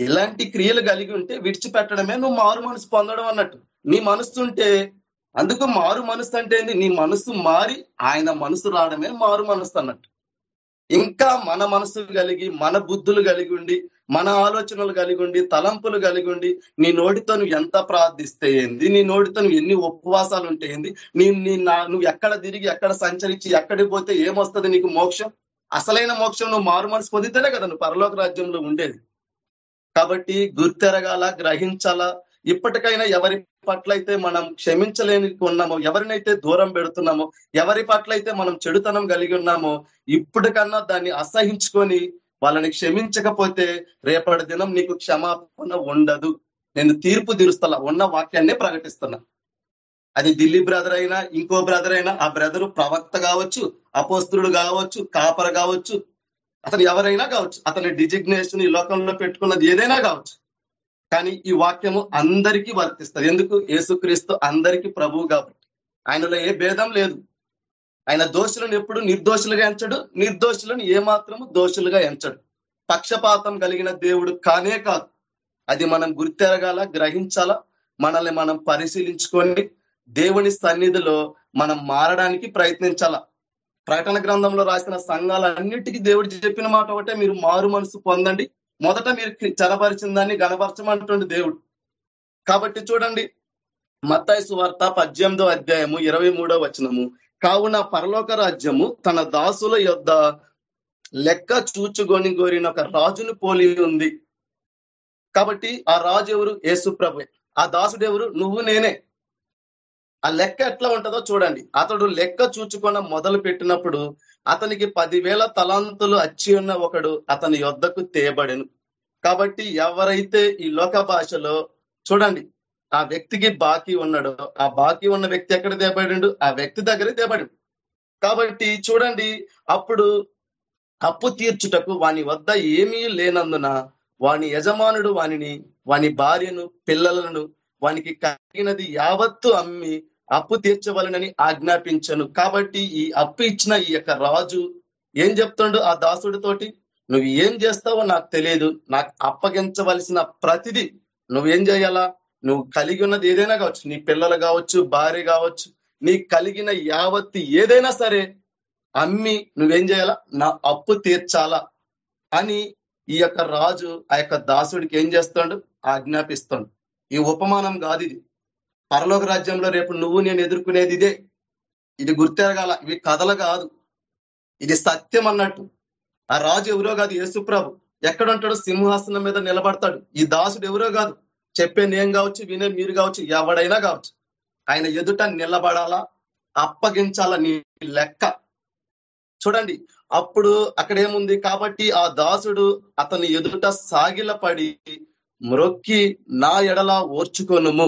ఇలాంటి క్రియలు కలిగి ఉంటే విడిచిపెట్టడమే నువ్వు మారు మనసు పొందడం అన్నట్టు. నీ మనసు ఉంటే అందుకు మారు మనసు అంటే ఏంది? నీ మనసు మారి ఆయన మనసు రావడమే మారు మనసు అన్నట్టు. ఇంకా మన మనసు కలిగి మన బుద్ధులు కలిగి ఉండి మన ఆలోచనలు కలిగి ఉండి తలంపులు కలిగి ఉండి నీ నోటితో నువ్వు ఎంత ప్రార్థిస్తే ఏంది? నీ నోటితో నువ్వు ఎన్ని ఉపవాసాలు ఉంటే ఏంది? నీ నీ నువ్వు ఎక్కడ తిరిగి ఎక్కడ సంచరించి ఎక్కడికి పోతే ఏమొస్తుంది నీకు మోక్షం? అసలైన మోక్షం నువ్వు మారు మనసు పొందితేనే కదా నువ్వు పరలోక రాజ్యంలో ఉండేది. కాబట్టి గుర్తెరగాల గ్రహించాలా. ఇప్పటికైనా ఎవరి పట్ల అయితే మనం క్షమించలేని ఉన్నామో ఎవరినైతే దూరం పెడుతున్నామో ఎవరి పట్ల అయితే మనం చెడుతనం కలిగి ఉన్నామో ఇప్పటికన్నా దాన్ని అసహించుకొని వాళ్ళని క్షమించకపోతే రేపటి దినం నీకు క్షమాపణ ఉండదు. నేను తీర్పు తీరుస్తా ఉన్న వాక్యాన్నే ప్రకటిస్తున్నా. అది ఢిల్లీ బ్రదర్ అయినా ఇంకో బ్రదర్ అయినా ఆ బ్రదరు ప్రవక్త కావచ్చు అపోస్తుడు కావచ్చు కాపర కావచ్చు అతను ఎవరైనా కావచ్చు అతని డిజిగ్నేషన్ ఈ లోకంలో పెట్టుకున్నది ఏదైనా కావచ్చు. కానీ ఈ వాక్యము అందరికీ వర్తిస్తుంది. ఎందుకు? యేసుక్రీస్తు అందరికీ ప్రభువు కాబట్టి. ఆయనలో ఏ భేదం లేదు. ఆయన దోషులను ఎప్పుడు నిర్దోషులుగా ఎంచడు నిర్దోషులను ఏమాత్రము దోషులుగా ఎంచడు. పక్షపాతం కలిగిన దేవుడు కానే కాదు. అది మనం గుర్తెరగాల గ్రహించాలా మనల్ని మనం పరిశీలించుకొని దేవుని సన్నిధిలో మనం మారడానికి ప్రయత్నించాల. ప్రకటన గ్రంథంలో రాసిన సంఘాలన్నిటికీ దేవుడు చెప్పిన మాట ఒకటే మీరు మారు మనసు పొందండి. మొదట మీరు చలపరిచిన దాన్ని గణపరచమంటుండే దేవుడు. కాబట్టి చూడండి మత్తాయి సువార్త పద్దెనిమిదో అధ్యాయము ఇరవై మూడో వచనము. కావున పరలోక రాజ్యము తన దాసుల యొద్ లెక్క చూచుకొని కోరిన ఒక రాజును పోలి ఉంది. కాబట్టి ఆ రాజు ఎవరు? యేసుప్రభు ఆ దాసుడు ఎవరు? నువ్వు నేనే. ఆ లెక్క ఎట్లా ఉంటుందో చూడండి. అతడు లెక్క చూచుకున్న మొదలు పెట్టినప్పుడు అతనికి పదివేల తలాంతులు అచ్చి ఉన్న ఒకడు అతని యొద్దకు తేబడెను. కాబట్టి ఎవరైతే ఈ లోక భాషలో చూడండి ఆ వ్యక్తికి బాకీ ఉన్నాడు. ఆ బాకీ ఉన్న వ్యక్తి ఎక్కడ దేబడిండు ఆ వ్యక్తి దగ్గరే దేబడిండు కాబట్టి చూడండి అప్పుడు అప్పు తీర్చుటకు వాని వద్ద ఏమీ లేనందున వాని యజమానుడు వానిని వాని భార్యను పిల్లలను వానికి కలిగినది యావత్తు అమ్మి అప్పు తీర్చవలనని ఆజ్ఞాపించను. కాబట్టి ఈ అప్పు ఇచ్చిన ఈ యొక్క రాజు ఏం చెప్తుండు ఆ దాసుడితోటి నువ్వు ఏం చేస్తావో నాకు తెలియదు. నాకు అప్పగించవలసిన ప్రతిదీ నువ్వేం చేయాలా? నువ్వు కలిగి ఉన్నది ఏదైనా కావచ్చు నీ పిల్లలు కావచ్చు భార్య కావచ్చు నీ కలిగిన యావత్తి ఏదైనా సరే అమ్మి నువ్వేం చేయాలా? నా అప్పు తీర్చాలా? అని ఈ యొక్క రాజు ఆ యొక్క దాసుడికి ఏం చేస్తాడు? ఆజ్ఞాపిస్తాడు. ఈ ఉపమానం కాదు ఇది. పరలోక రాజ్యంలో రేపు నువ్వు నేను ఎదుర్కొనేది ఇదే. ఇది గుర్తెరగాల ఇవి కథలు కాదు. ఇది సత్యం అన్నట్టు. ఆ రాజు ఎవరో కాదు యేసుప్రభు. ఎక్కడ ఉంటాడు సింహాసనం మీద నిలబడతాడు. ఈ దాసుడు ఎవరో కాదు. చెప్పే నేను కావచ్చు వినే మీరు కావచ్చు ఎవడైనా కావచ్చు ఆయన ఎదుట నిలబడాలా? అప్పగించాలా నీ లెక్క? చూడండి అప్పుడు అక్కడ ఏముంది? కాబట్టి ఆ దాసుడు అతని ఎదుట సాగిలపడి మ్రొక్కి నా ఎడల ఓర్చుకొనుము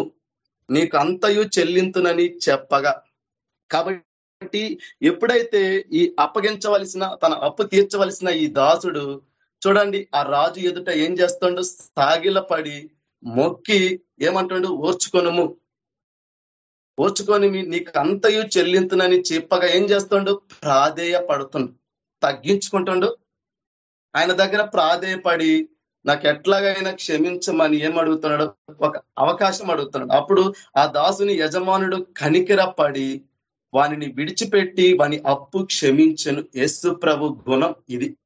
నీకు అంతయు చెల్లింతునని చెప్పగా. కాబట్టి ఎప్పుడైతే ఈ అప్పగించవలసిన తన అప్పు తీర్చవలసిన ఈ దాసుడు చూడండి ఆ రాజు ఎదుట ఏం చేస్తుండో? సాగిలపడి మొక్కి ఏమంటాడు? ఓర్చుకొనము. ఓర్చుకొని నీకు అంతయు చెల్లింతునని చెప్పగా ఏం చేస్తుండు? ప్రాధేయ పడుతుండు తగ్గించుకుంటుండు. ఆయన దగ్గర ప్రాధేయపడి నాకు ఎట్లాగైనా క్షమించమని ఏం అడుగుతున్నాడు ఒక అవకాశం అడుగుతున్నాడు. అప్పుడు ఆ దాసుని యజమానుడు కనికిరపడి వానిని విడిచిపెట్టి వాని అప్పు క్షమించను. యేసు ప్రభు గుణం ఇది.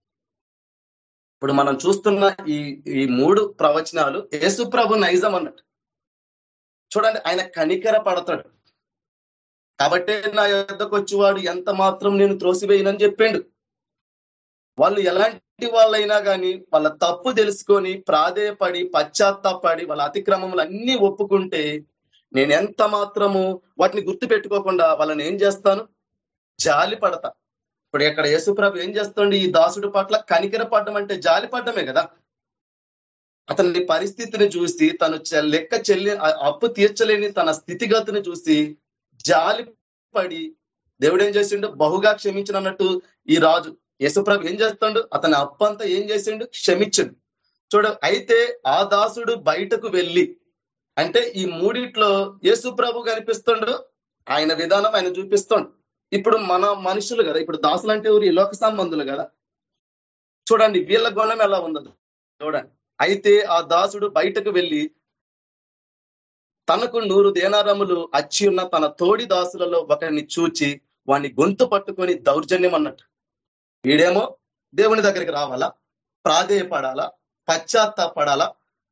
ఇప్పుడు మనం చూస్తున్న ఈ ఈ మూడు ప్రవచనాలు యేసుప్రభు నైజం అన్నట్టు. చూడండి ఆయన కనికర పడతాడు. కాబట్టే నా యొద్దకు వచ్చేవాడు ఎంత మాత్రం నేను త్రోసివేయనని చెప్పిండు. వాళ్ళు ఎలాంటి వాళ్ళైనా కానీ వాళ్ళ తప్పు తెలుసుకొని ప్రాధేయపడి పశ్చాత్తాపడి వాళ్ళ అతిక్రమములు అన్ని ఒప్పుకుంటే నేను ఎంత మాత్రము వాటిని గుర్తు పెట్టుకోకుండా వాళ్ళని ఏం చేస్తాను? జాలి పడతా. ఇప్పుడు ఇక్కడ యేసుప్రభు ఏం చేస్తుండే? ఈ దాసుడు పట్ల కనికర పడ్డం అంటే జాలి పడ్డమే కదా. అతని పరిస్థితిని చూసి తను లెక్క చెల్లి అప్పు తీర్చలేని తన స్థితిగతిని చూసి జాలి పడి దేవుడు ఏం చేసిండు? బహుగా క్షమించినట్టు ఈ రాజు యేసుప్రభు ఏం చేస్తాడు? అతని అప్పంతా ఏం చేసిండు? క్షమించండు. చూడ అయితే ఆ దాసుడు బయటకు వెళ్ళి అంటే ఈ మూడిట్లో యేసుప్రభు కనిపిస్తుండు ఆయన విధానం ఆయన చూపిస్తుండు. ఇప్పుడు మన మనుషులు కదా ఇప్పుడు దాసులు అంటే ఎవరు? ఈ లోక సంబంధులు కదా. చూడండి వీళ్ళ గుణం ఎలా ఉండదు చూడండి. అయితే ఆ దాసుడు బయటకు వెళ్ళి తనకు నూరు దేనారములు అచ్చి ఉన్న తన తోడి దాసులలో ఒకరిని చూచి వాడిని గొంతు పట్టుకొని దౌర్జన్యం అన్నట్టు. వీడేమో దేవుని దగ్గరికి రావాలా? ప్రాధేయపడాలా? పశ్చాత్తాపడాలా?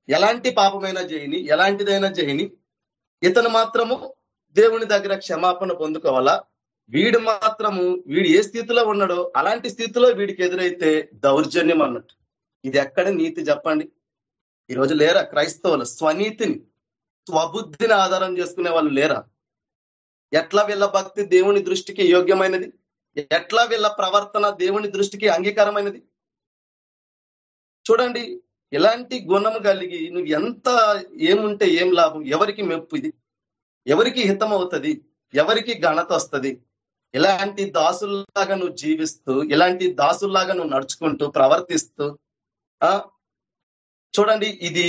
ఎలాంటి పాపమైనా చేయని ఎలాంటిదైనా చేయని ఇతను మాత్రము దేవుని దగ్గర క్షమాపణ పొందుకోవాలా? వీడు మాత్రము వీడు ఏ స్థితిలో ఉన్నాడో అలాంటి స్థితిలో వీడికి ఎదురైతే దౌర్జన్యం అన్నట్టు. ఇది ఎక్కడ నీతి చెప్పండి? ఈరోజు లేరా క్రైస్తవులు? స్వనీతిని స్వబుద్ధిని ఆధారం చేసుకునే వాళ్ళు లేరా? ఎట్లా వీళ్ళ భక్తి దేవుని దృష్టికి యోగ్యమైనది? ఎట్లా వీళ్ళ ప్రవర్తన దేవుని దృష్టికి అంగీకారమైనది? చూడండి ఎలాంటి గుణం కలిగి నువ్వు ఎంత ఏముంటే ఏం లాభం? ఎవరికి మెప్పు ఇది? ఎవరికి హితం అవుతుంది ఎవరికి ఘనత వస్తుంది? ఇలాంటి దాసుల్లాగా నువ్వు జీవిస్తూ ఇలాంటి దాసుల్లాగా నువ్వు నడుచుకుంటూ ప్రవర్తిస్తూ ఆ? చూడండి ఇది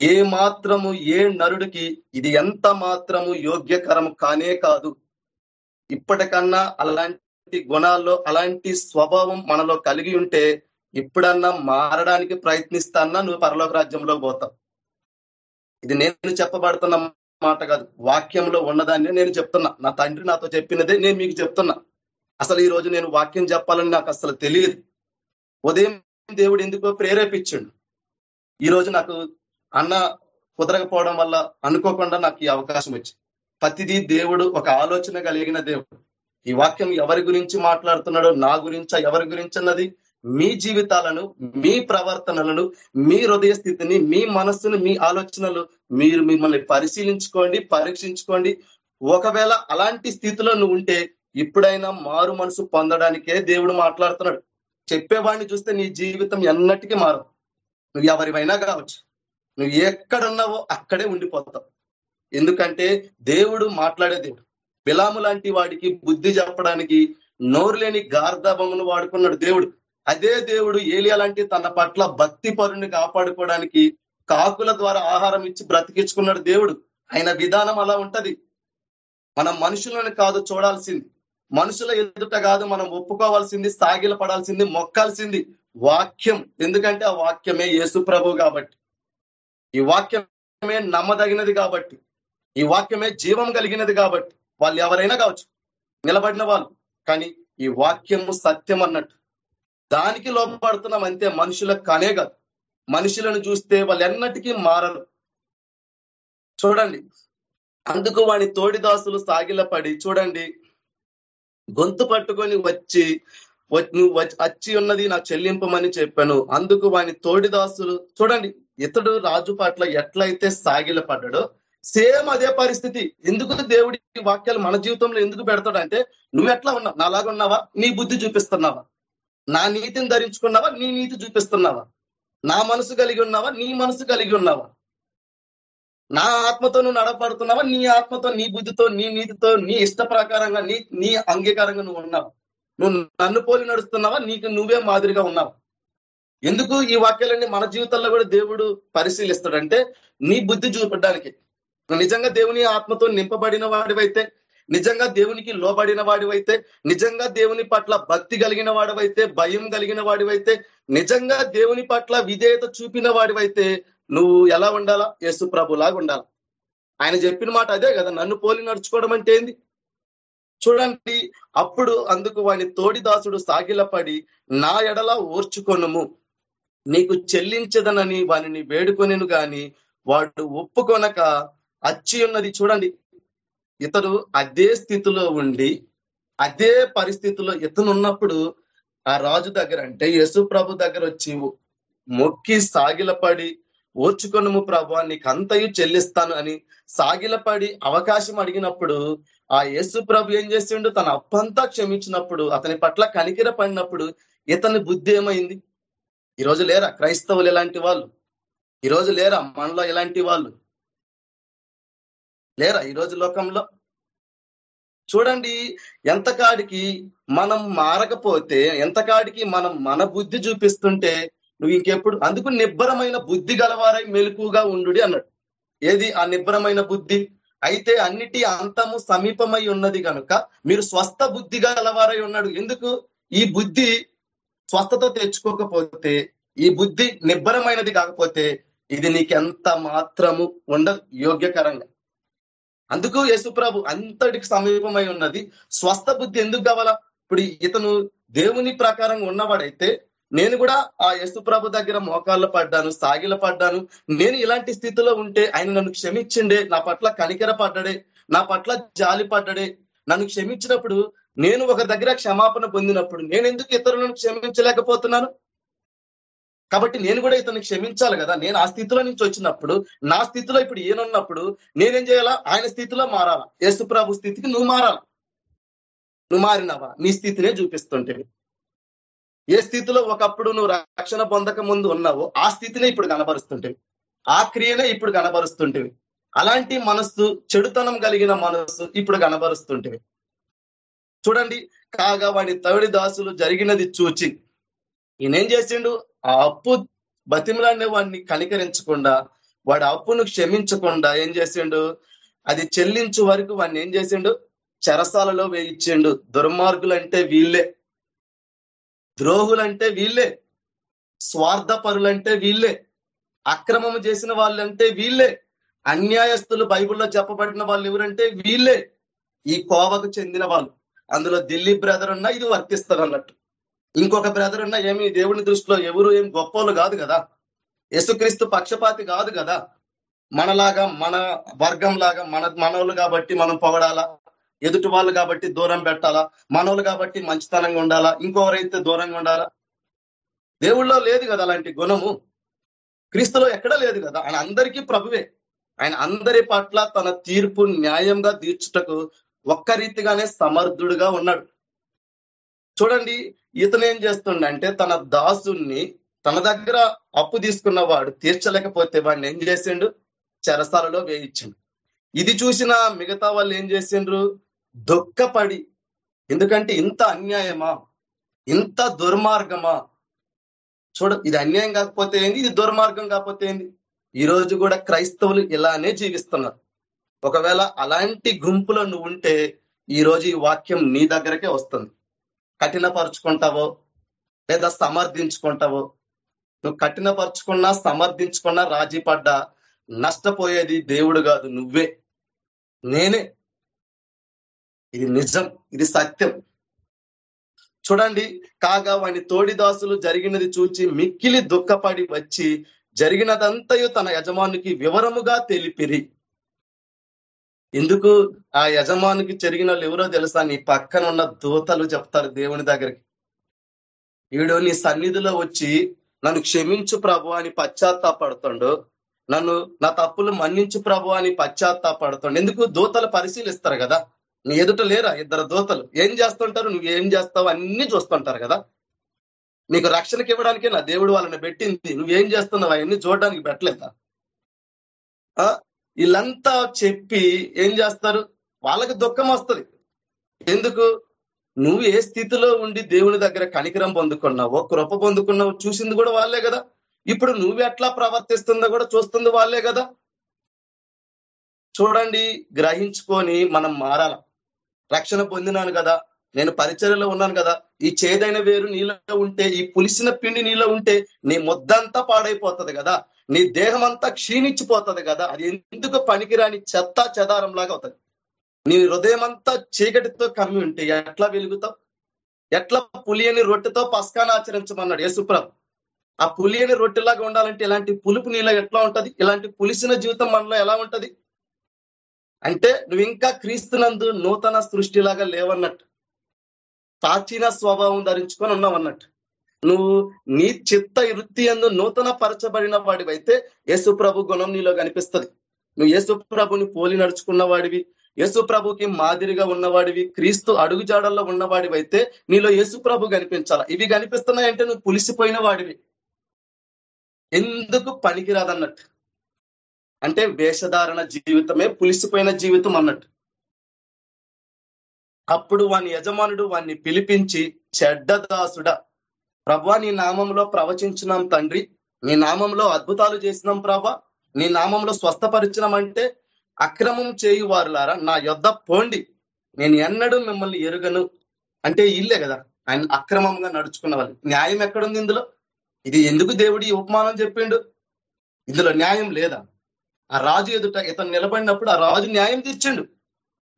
ఏ మాత్రము ఏ నరుడికి ఇది ఎంత మాత్రము యోగ్యకరం కానే కాదు. ఇప్పటికన్నా అలాంటి గుణాల్లో అలాంటి స్వభావం మనలో కలిగి ఉంటే ఇప్పుడన్నా మారడానికి ప్రయత్నిస్తాన్నా నువ్వు పరలోక రాజ్యంలో పోతావు. ఇది నేను చెప్పబడుతున్న మాట కాదు. వాక్యంలో ఉన్నదాన్ని నేను చెప్తున్నా. నా తండ్రి నాతో చెప్పినదే నేను మీకు చెప్తున్నా. అసలు ఈ రోజు నేను వాక్యం చెప్పాలని నాకు అసలు తెలియదు. ఉదయం దేవుడు ఎందుకో ప్రేరేపించండు. ఈ రోజు నాకు అన్న కుదరకపోవడం వల్ల అనుకోకుండా నాకు ఈ అవకాశం వచ్చింది. ప్రతిదీ దేవుడు ఒక ఆలోచన కలిగిన దేవుడు. ఈ వాక్యం ఎవరి గురించి మాట్లాడుతున్నాడో నా గురించా ఎవరి గురించి అన్నది మీ జీవితాలను మీ ప్రవర్తనలను మీ హృదయ స్థితిని మీ మనస్సును మీ ఆలోచనలు మీరు మిమ్మల్ని పరిశీలించుకోండి పరీక్షించుకోండి. ఒకవేళ అలాంటి స్థితిలో నువ్వు ఉంటే ఇప్పుడైనా మారు మనసు పొందడానికే దేవుడు మాట్లాడుతున్నాడు. చెప్పేవాడిని చూస్తే నీ జీవితం ఎన్నటికీ మారు నువ్వు ఎవరివైనా కావచ్చు. నువ్వు ఎక్కడున్నావో అక్కడే ఉండిపోతావు. ఎందుకంటే దేవుడు మాట్లాడే దేవుడు. బిలాము లాంటి వాడికి బుద్ధి చెప్పడానికి నోరు లేని గార్ధబమును వాడుకున్నాడు దేవుడు. అదే దేవుడు ఏలియా లాంటి తన పట్ల భక్తి పరుని కాపాడుకోవడానికి కాకుల ద్వారా ఆహారం ఇచ్చి బ్రతికించుకున్నాడు దేవుడు. ఆయన విధానం అలా ఉంటది. మనం మనుషులను కాదు చూడాల్సింది. మనుషుల ఎదుట కాదు మనం ఒప్పుకోవాల్సింది సాగిల పడాల్సింది మొక్కాల్సింది వాక్యం. ఎందుకంటే ఆ వాక్యమే యేసు ప్రభు కాబట్టి. ఈ వాక్యమే నమ్మదగినది కాబట్టి. ఈ వాక్యమే జీవం కలిగినది కాబట్టి. వాళ్ళు ఎవరైనా కావచ్చు నిలబడిన వాళ్ళు. కానీ ఈ వాక్యము సత్యం అన్నట్టు. దానికి లోపడుతున్నాం అంతే మనుషులకు కానే కాదు. మనుషులను చూస్తే వాళ్ళు ఎన్నటికీ మారరు. చూడండి అందుకు వాని తోడిదాసులు సాగిలపడి చూడండి గొంతు పట్టుకొని వచ్చి నువ్వు వచ్చి ఉన్నది నా చెల్లింపమని చెప్పాను. అందుకు వాని తోడిదాసులు చూడండి ఇతడు రాజు పట్ల ఎట్లయితే సాగిల పడ్డాడో సేమ్ అదే పరిస్థితి. ఎందుకు దేవుడి వాక్యాలు మన జీవితంలో ఎందుకు పెడతాడంటే నువ్వు ఎట్లా ఉన్నావు? నాలాగా ఉన్నావా నీ బుద్ధి చూపిస్తున్నావా? నా నీతిని ధరించుకున్నావా? నీ నీతి చూపిస్తున్నావా? నా మనసు కలిగి ఉన్నావా? నీ మనసు కలిగి ఉన్నావా? నా ఆత్మతో నువ్వు నడపడుతున్నావా నీ ఆత్మతో నీ బుద్ధితో నీ నీతితో నీ ఇష్ట ప్రకారంగా నీ నీ అంగీకారంగా నువ్వు ఉన్నావు? నువ్వు నన్ను పోలి నడుస్తున్నావా? నీకు నువ్వే మాదిరిగా ఉన్నావు? ఎందుకు ఈ వాక్యాలన్నీ మన జీవితంలో కూడా దేవుడు పరిశీలిస్తాడంటే నీ బుద్ధి చూపడానికి. నిజంగా దేవుని ఆత్మతో నింపబడిన వాడివైతే నిజంగా దేవునికి లోబడిన వాడివైతే నిజంగా దేవుని పట్ల భక్తి కలిగిన వాడివైతే భయం కలిగిన వాడివైతే నిజంగా దేవుని పట్ల విధేయత చూపిన వాడివైతే నువ్వు ఎలా ఉండాలా? యేసు ప్రభులాగా ఉండాలి? ఆయన చెప్పిన మాట అదే కదా నన్ను పోలి నడుచుకోవడం అంటే ఏంది? చూడండి అప్పుడు అందుకు వాని తోడి దాసుడు సాగిలపడి నా ఎడల ఓర్చుకొనుము నీకు చెల్లించదనని వానిని వేడుకొనిను గాని వాడు ఒప్పుకొనక అచ్చి ఉన్నది చూడండి ఇతడు అదే స్థితిలో ఉండి అదే పరిస్థితిలో ఇతను ఉన్నప్పుడు ఆ రాజు దగ్గర అంటే యేసు ప్రభు దగ్గర వచ్చి మొక్కి సాగిలపడి ఓర్చుకొనుము ప్రభు నీకు అంతయు చెల్లిస్తాను అని సాగిలపడి అవకాశం అడిగినప్పుడు ఆ యేసు ప్రభు ఏం చేసిండు? తన అప్పంతా క్షమించినప్పుడు అతని పట్ల కనికిర పడినప్పుడు ఇతని బుద్ధి ఏమైంది? ఈరోజు లేరా? క్రైస్తవులు ఎలాంటి వాళ్ళు. ఈరోజు లేరా? మనలో ఎలాంటి వాళ్ళు. లేరా ఈరోజు లోకంలో? చూడండి ఎంతకాడికి మనం మారకపోతే ఎంతకాడికి మనం మన బుద్ధి చూపిస్తుంటే నువ్వు ఇంకెప్పుడు అందుకు నిబ్బరమైన బుద్ధి గలవారై మెలుకుగా ఉండు అన్నాడు. ఏది? ఆ నిబ్బరమైన బుద్ధి? అయితే అన్నిటి అంతము సమీపమై ఉన్నది కనుక మీరు స్వస్థ బుద్ధి గలవారై ఉన్నాడు. ఎందుకు? ఈ బుద్ధి స్వస్థత తెచ్చుకోకపోతే ఈ బుద్ధి నిబ్బరమైనది కాకపోతే ఇది నీకెంత మాత్రము ఉండదు యోగ్యకరంగా. అందుకు యేసుప్రభు అంతటికి సమీపమై ఉన్నది. స్వస్థ బుద్ధి ఎందుకు కావాలా? ఇప్పుడు ఇతను దేవుని ప్రకారంగా ఉన్నవాడైతే నేను కూడా ఆ యేసుప్రభు దగ్గర మోకాళ్ళ పడ్డాను సాగిల పడ్డాను. నేను ఇలాంటి స్థితిలో ఉంటే ఆయన నన్ను క్షమించిండే నా పట్ల కనికర పడ్డడే నా పట్ల జాలి పడ్డడే. నన్ను క్షమించినప్పుడు నేను ఒక దగ్గర క్షమాపణ పొందినప్పుడు నేను ఎందుకు ఇతరులను క్షమించలేకపోతున్నాను? కాబట్టి నేను కూడా ఇతన్ని క్షమించాలి కదా. నేను ఆ స్థితిలో నుంచి వచ్చినప్పుడు నా స్థితిలో ఇప్పుడు ఏనున్నప్పుడు నేనేం చేయాలా? ఆయన స్థితిలో మారాలా? యేసుప్రభు స్థితికి నువ్వు మారాలా? నువ్వు మారినావా? నీ స్థితినే చూపిస్తుంటే ఏ స్థితిలో ఒకప్పుడు నువ్వు రక్షణ పొందక ముందు ఉన్నావో ఆ స్థితినే ఇప్పుడు కనబరుస్తుంటేవి. ఆ క్రియనే ఇప్పుడు కనబరుస్తుంటేవి. అలాంటి మనస్సు చెడుతనం కలిగిన మనస్సు ఇప్పుడు కనబరుస్తుంటేవి. చూడండి కాగా వాడి తవిడి దాసులు జరిగినది చూచి ఈయనేం చేసిండు? ఆ అప్పు బతిమలాడిన వాడిని కనికరించకుండా వాడి అప్పును క్షమించకుండా ఏం చేసిండు? అది చెల్లించు వరకు వాడిని ఏం చేసిండు? చెరసాలలో వేయించిండు. దుర్మార్గులంటే వీళ్ళే. ద్రోహులంటే వీళ్ళే. స్వార్థపరులంటే వీళ్ళే. అక్రమము చేసిన వాళ్ళంటే వీళ్ళే. అన్యాయస్తులు బైబుల్లో చెప్పబడిన వాళ్ళు ఎవరంటే వీళ్ళే. ఈ కోవకు చెందిన వాళ్ళు. అందులో ఢిల్లీ బ్రదర్ ఉన్నా ఇది వర్తిస్తారు అన్నట్టు ఇంకొక బ్రదర్ ఉన్నా ఏమి దేవుని దృష్టిలో ఎవరు ఏం గొప్పలు కాదు కదా. యేసుక్రీస్తు పక్షపాతి కాదు కదా. మనలాగా మన వర్గం లాగా మన మనోళ్ళు కాబట్టి మనం పొగడాలా? ఎదుటి వాళ్ళు కాబట్టి దూరం పెట్టాలా? మనోళ్ళు కాబట్టి మంచితనంగా ఉండాలా? ఇంకొకరైతే దూరంగా ఉండాలా? దేవుళ్ళో లేదు కదా అలాంటి గుణము. క్రీస్తులో ఎక్కడ లేదు కదా. ఆయన అందరికీ ప్రభువే. ఆయన అందరి పట్ల తన తీర్పు న్యాయంగా తీర్చుటకు ఒక్క రీతిగానే సమర్థుడుగా ఉన్నాడు. చూడండి ఇతను ఏం చేస్తుండంటే తన దాసుని తన దగ్గర అప్పు తీసుకున్న వాడు తీర్చలేకపోతే వాడిని ఏం చేసిండు? చెరసాలలో వేయించిండు. ఇది చూసిన మిగతా వాళ్ళు ఏం చేసిండ్రు? దుఃఖపడి. ఎందుకంటే ఇంత అన్యాయమా? ఇంత దుర్మార్గమా? చూడ ఇది అన్యాయం కాకపోతే ఏంది? ఇది దుర్మార్గం కాకపోతే ఏంది? ఈ రోజు కూడా క్రైస్తవులు ఇలానే జీవిస్తున్నారు. ఒకవేళ అలాంటి గుంపులో నువ్వు ఉంటే ఈ రోజు ఈ వాక్యం నీ దగ్గరకే వస్తుంది. కఠినపరుచుకుంటావో లేదా సమర్థించుకుంటావో? నువ్వు కఠినపరుచుకున్నా సమర్థించుకున్నా రాజీ పడ్డా నష్టపోయేది దేవుడు కాదు నువ్వే. నేనే. ఇది నిజం ఇది సత్యం. చూడండి కాగా వాని తోడిదాసులు జరిగినది చూచి మిక్కిలి దుఃఖపడి వచ్చి జరిగినదంతయు తన యజమానికి వివరముగా తెలిపిరి. ఎందుకు ఆ యజమానికి జరిగిన వాళ్ళు ఎవరో తెలుసా? నీ పక్కన ఉన్న దూతలు చెప్తారు దేవుని దగ్గరికి. వీడు నీ సన్నిధిలో వచ్చి నన్ను క్షమించు ప్రభు అని పశ్చాత్తాపడుతుండు. నన్ను నా తప్పులు మన్నించు ప్రభు అని పశ్చాత్తాపడుతుండు. ఎందుకు? దూతలు పరిశీలిస్తారు కదా. నీ ఎదుట లేరా ఇద్దరు దూతలు? ఏం చేస్తుంటారు? నువ్వు ఏం చేస్తావు? అన్ని చూస్తుంటారు కదా. నీకు రక్షణకి ఇవ్వడానికే నా దేవుడు వాళ్ళని పెట్టింది. నువ్వేం చేస్తున్నావు? అవన్నీ చూడడానికి పెట్టలేదా? ఆ? వీళ్ళంతా చెప్పి ఏం చేస్తారు? వాళ్ళకి దుఃఖం వస్తుంది. ఎందుకు? నువ్వు ఏ స్థితిలో ఉండి దేవుని దగ్గర కనికరం పొందుకున్నావో కృప పొందుకున్నావో చూసింది కూడా వాళ్ళే కదా. ఇప్పుడు నువ్వు ఎట్లా ప్రవర్తిస్తుందో కూడా చూస్తుంది వాళ్ళే కదా. చూడండి గ్రహించుకొని మనం మారాల. రక్షణ పొందినాను కదా. నేను పరిచర్యలో ఉన్నాను కదా ఈ చేదైన వేరు నీళ్ళలో ఉంటే ఈ పులిసిన పిండి నీలో ఉంటే నీ ముద్దంతా పాడైపోతుంది కదా నీ దేహం అంతా క్షీణించిపోతుంది కదా అది ఎందుకు పనికిరాని చెత్త చెదారం లాగా అవుతుంది? నీ హృదయం అంతా చీకటితో కమ్మి ఉంటే ఎట్లా వెలుగుతావు? ఎట్లా పులియని రొట్టెతో పస్కాన్ని ఆచరించమన్నాడు యేసుప్రభు. ఆ పులియని రొట్టెలాగా ఉండాలంటే ఇలాంటి పులుపు నీలో ఎట్లా ఉంటది? ఇలాంటి పులిసిన జీవితం మనలో ఎలా ఉంటది? అంటే నువ్వు ఇంకా క్రీస్తునందు నూతన సృష్టిలాగా లేవన్నట్టు. ప్రాచీన స్వభావం ధరించుకొని ఉన్నావు అన్నట్టు. నువ్వు నీ చిత్త వృత్తి ఎందు నూతన పరచబడిన వాడివైతే యేసు ప్రభు గుణం నీలో కనిపిస్తుంది. నువ్వు యేసు ప్రభుని పోలి నడుచుకున్న వాడివి యేసు ప్రభుకి మాదిరిగా ఉన్నవాడివి క్రీస్తు అడుగుజాడల్లో ఉన్నవాడివైతే నీలో యేసు ప్రభు కనిపించాల? ఇవి కనిపిస్తున్నాయంటే నువ్వు పులిసిపోయిన వాడివి. ఎందుకు పనికిరాదన్నట్టు? అంటే వేషధారణ జీవితమే పులిసిపోయిన జీవితం అన్నట్టు. అప్పుడు వాని యజమానుడు వాన్ని పిలిపించి చెడ్డదాసుడా ప్రభా నీ నామంలో ప్రవచించినాం తండ్రి. నీ నామంలో అద్భుతాలు చేసినాం ప్రభా. నీ నామంలో స్వస్థపరిచినామంటే అక్రమం చేయు వారులారా నా యొద్ద పోండి. నేను ఎన్నడూ మిమ్మల్ని ఎరుగను. అంటే ఇల్లే కదా ఆయన అక్రమంగా నడుచుకున్న వాళ్ళు. న్యాయం ఎక్కడుంది ఇందులో? ఇది ఎందుకు దేవుడి ఉపమానం చెప్పిండు? ఇందులో న్యాయం లేదా? ఆ రాజు ఎదుట ఇతను నిలబడినప్పుడు ఆ రాజు న్యాయం తీర్చిండు.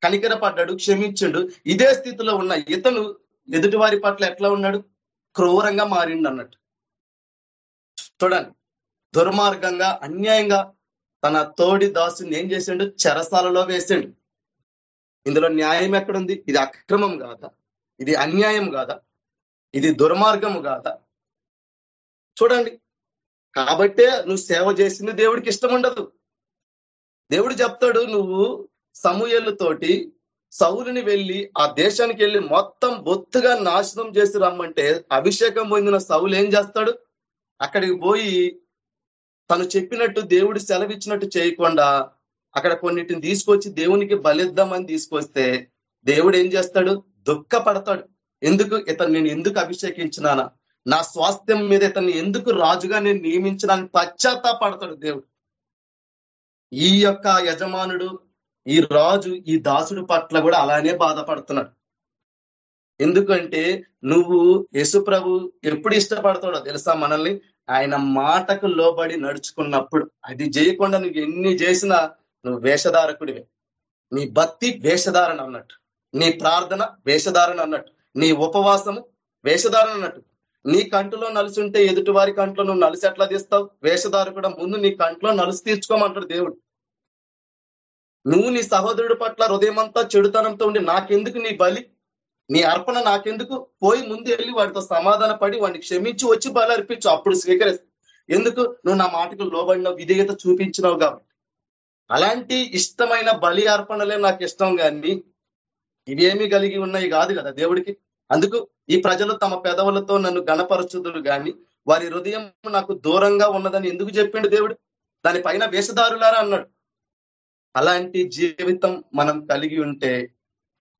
కనికరపడ్డాడు క్షమించిండు. ఇదే స్థితిలో ఉన్న ఇతను ఎదుటి వారి పట్ల ఎట్లా ఉన్నాడు? క్రూరంగా మారిండు అన్నట్టు. చూడండి. దుర్మార్గంగా అన్యాయంగా తన తోడి దాసుని ఏం చేసిండు? చెరసాలలో వేసిండు. ఇందులో న్యాయం ఎక్కడుంది? ఇది అక్రమం కాదా? ఇది అన్యాయం కాదా? ఇది దుర్మార్గము కాదా? చూడండి. కాబట్టే నువ్వు సేవ చేసింది దేవుడికి ఇష్టం ఉండదు దేవుడు చెప్తాడు నువ్వు సమూహలతోటి సౌలుని వెళ్ళి ఆ దేశానికి వెళ్ళి మొత్తం బొత్తుగా నాశనం చేసి రమ్మంటే అభిషేకం పొందిన సౌలు ఏం చేస్తాడు? అక్కడికి పోయి తను చెప్పినట్టు దేవుడు సెలవిచ్చినట్టు చేయకుండా అక్కడ కొన్నిటిని తీసుకొచ్చి దేవునికి బలిద్దామని తీసుకొస్తే దేవుడు ఏం చేస్తాడు? దుఃఖపడతాడు. ఎందుకు? ఇతను నేను ఎందుకు అభిషేకించినానా? నా స్వాస్థ్యం మీద ఇతన్ని ఎందుకు రాజుగా నేను నియమించడానికి పశ్చాత్తాపడతాడు దేవుడు. ఈ యొక్క యజమానుడు ఈ రాజు ఈ దాసుడు పట్ల కూడా అలానే బాధపడుతున్నాడు. ఎందుకంటే నువ్వు యశుప్రభు ఎప్పుడు ఇష్టపడతాడో తెలుసా మనల్ని? ఆయన మాటకు లోబడి నడుచుకున్నప్పుడు. అది చేయకుండా నువ్వు ఎన్ని చేసినా నువ్వు వేషధారకుడివే. నీ భక్తి వేషధారణ అన్నట్టు. నీ ప్రార్థన వేషధారణ అన్నట్టు. నీ ఉపవాసము వేషధారణ అన్నట్టు. నీ కంటిలో నలుసుంటే ఎదుటి వారి కంట్లో నువ్వు నలుసు ఎట్లా తీస్తావు? వేషధారకుడు ముందు నీ కంట్లో నలుసు తీర్చుకోమంటాడు దేవుడు. నువ్వు నీ సహోదరుడి పట్ల హృదయమంతా చెడుతనంతో ఉండి నాకెందుకు నీ బలి? నీ అర్పణ నాకెందుకు? పోయి ముందు వెళ్ళి వాడితో సమాధాన పడి వాడిని క్షమించి వచ్చి బలి అర్పించు అప్పుడు స్వీకరిస్తా. ఎందుకు? నువ్వు నా మాటకు లోబడిన విధేయత చూపించినావు కాబట్టి. అలాంటి ఇష్టమైన బలి అర్పణలే నాకు ఇష్టం కానీ ఇవేమి కలిగి ఉన్నాయి కాదు కదా దేవుడికి. అందుకు ఈ ప్రజలు తమ పెదవులతో నన్ను గణపరచుదురు గాని వారి హృదయం నాకు దూరంగా ఉన్నదని ఎందుకు చెప్పిండు దేవుడు? దానిపైన వేషధారులారా అన్నాడు. అలాంటి జీవితం మనం కలిగి ఉంటే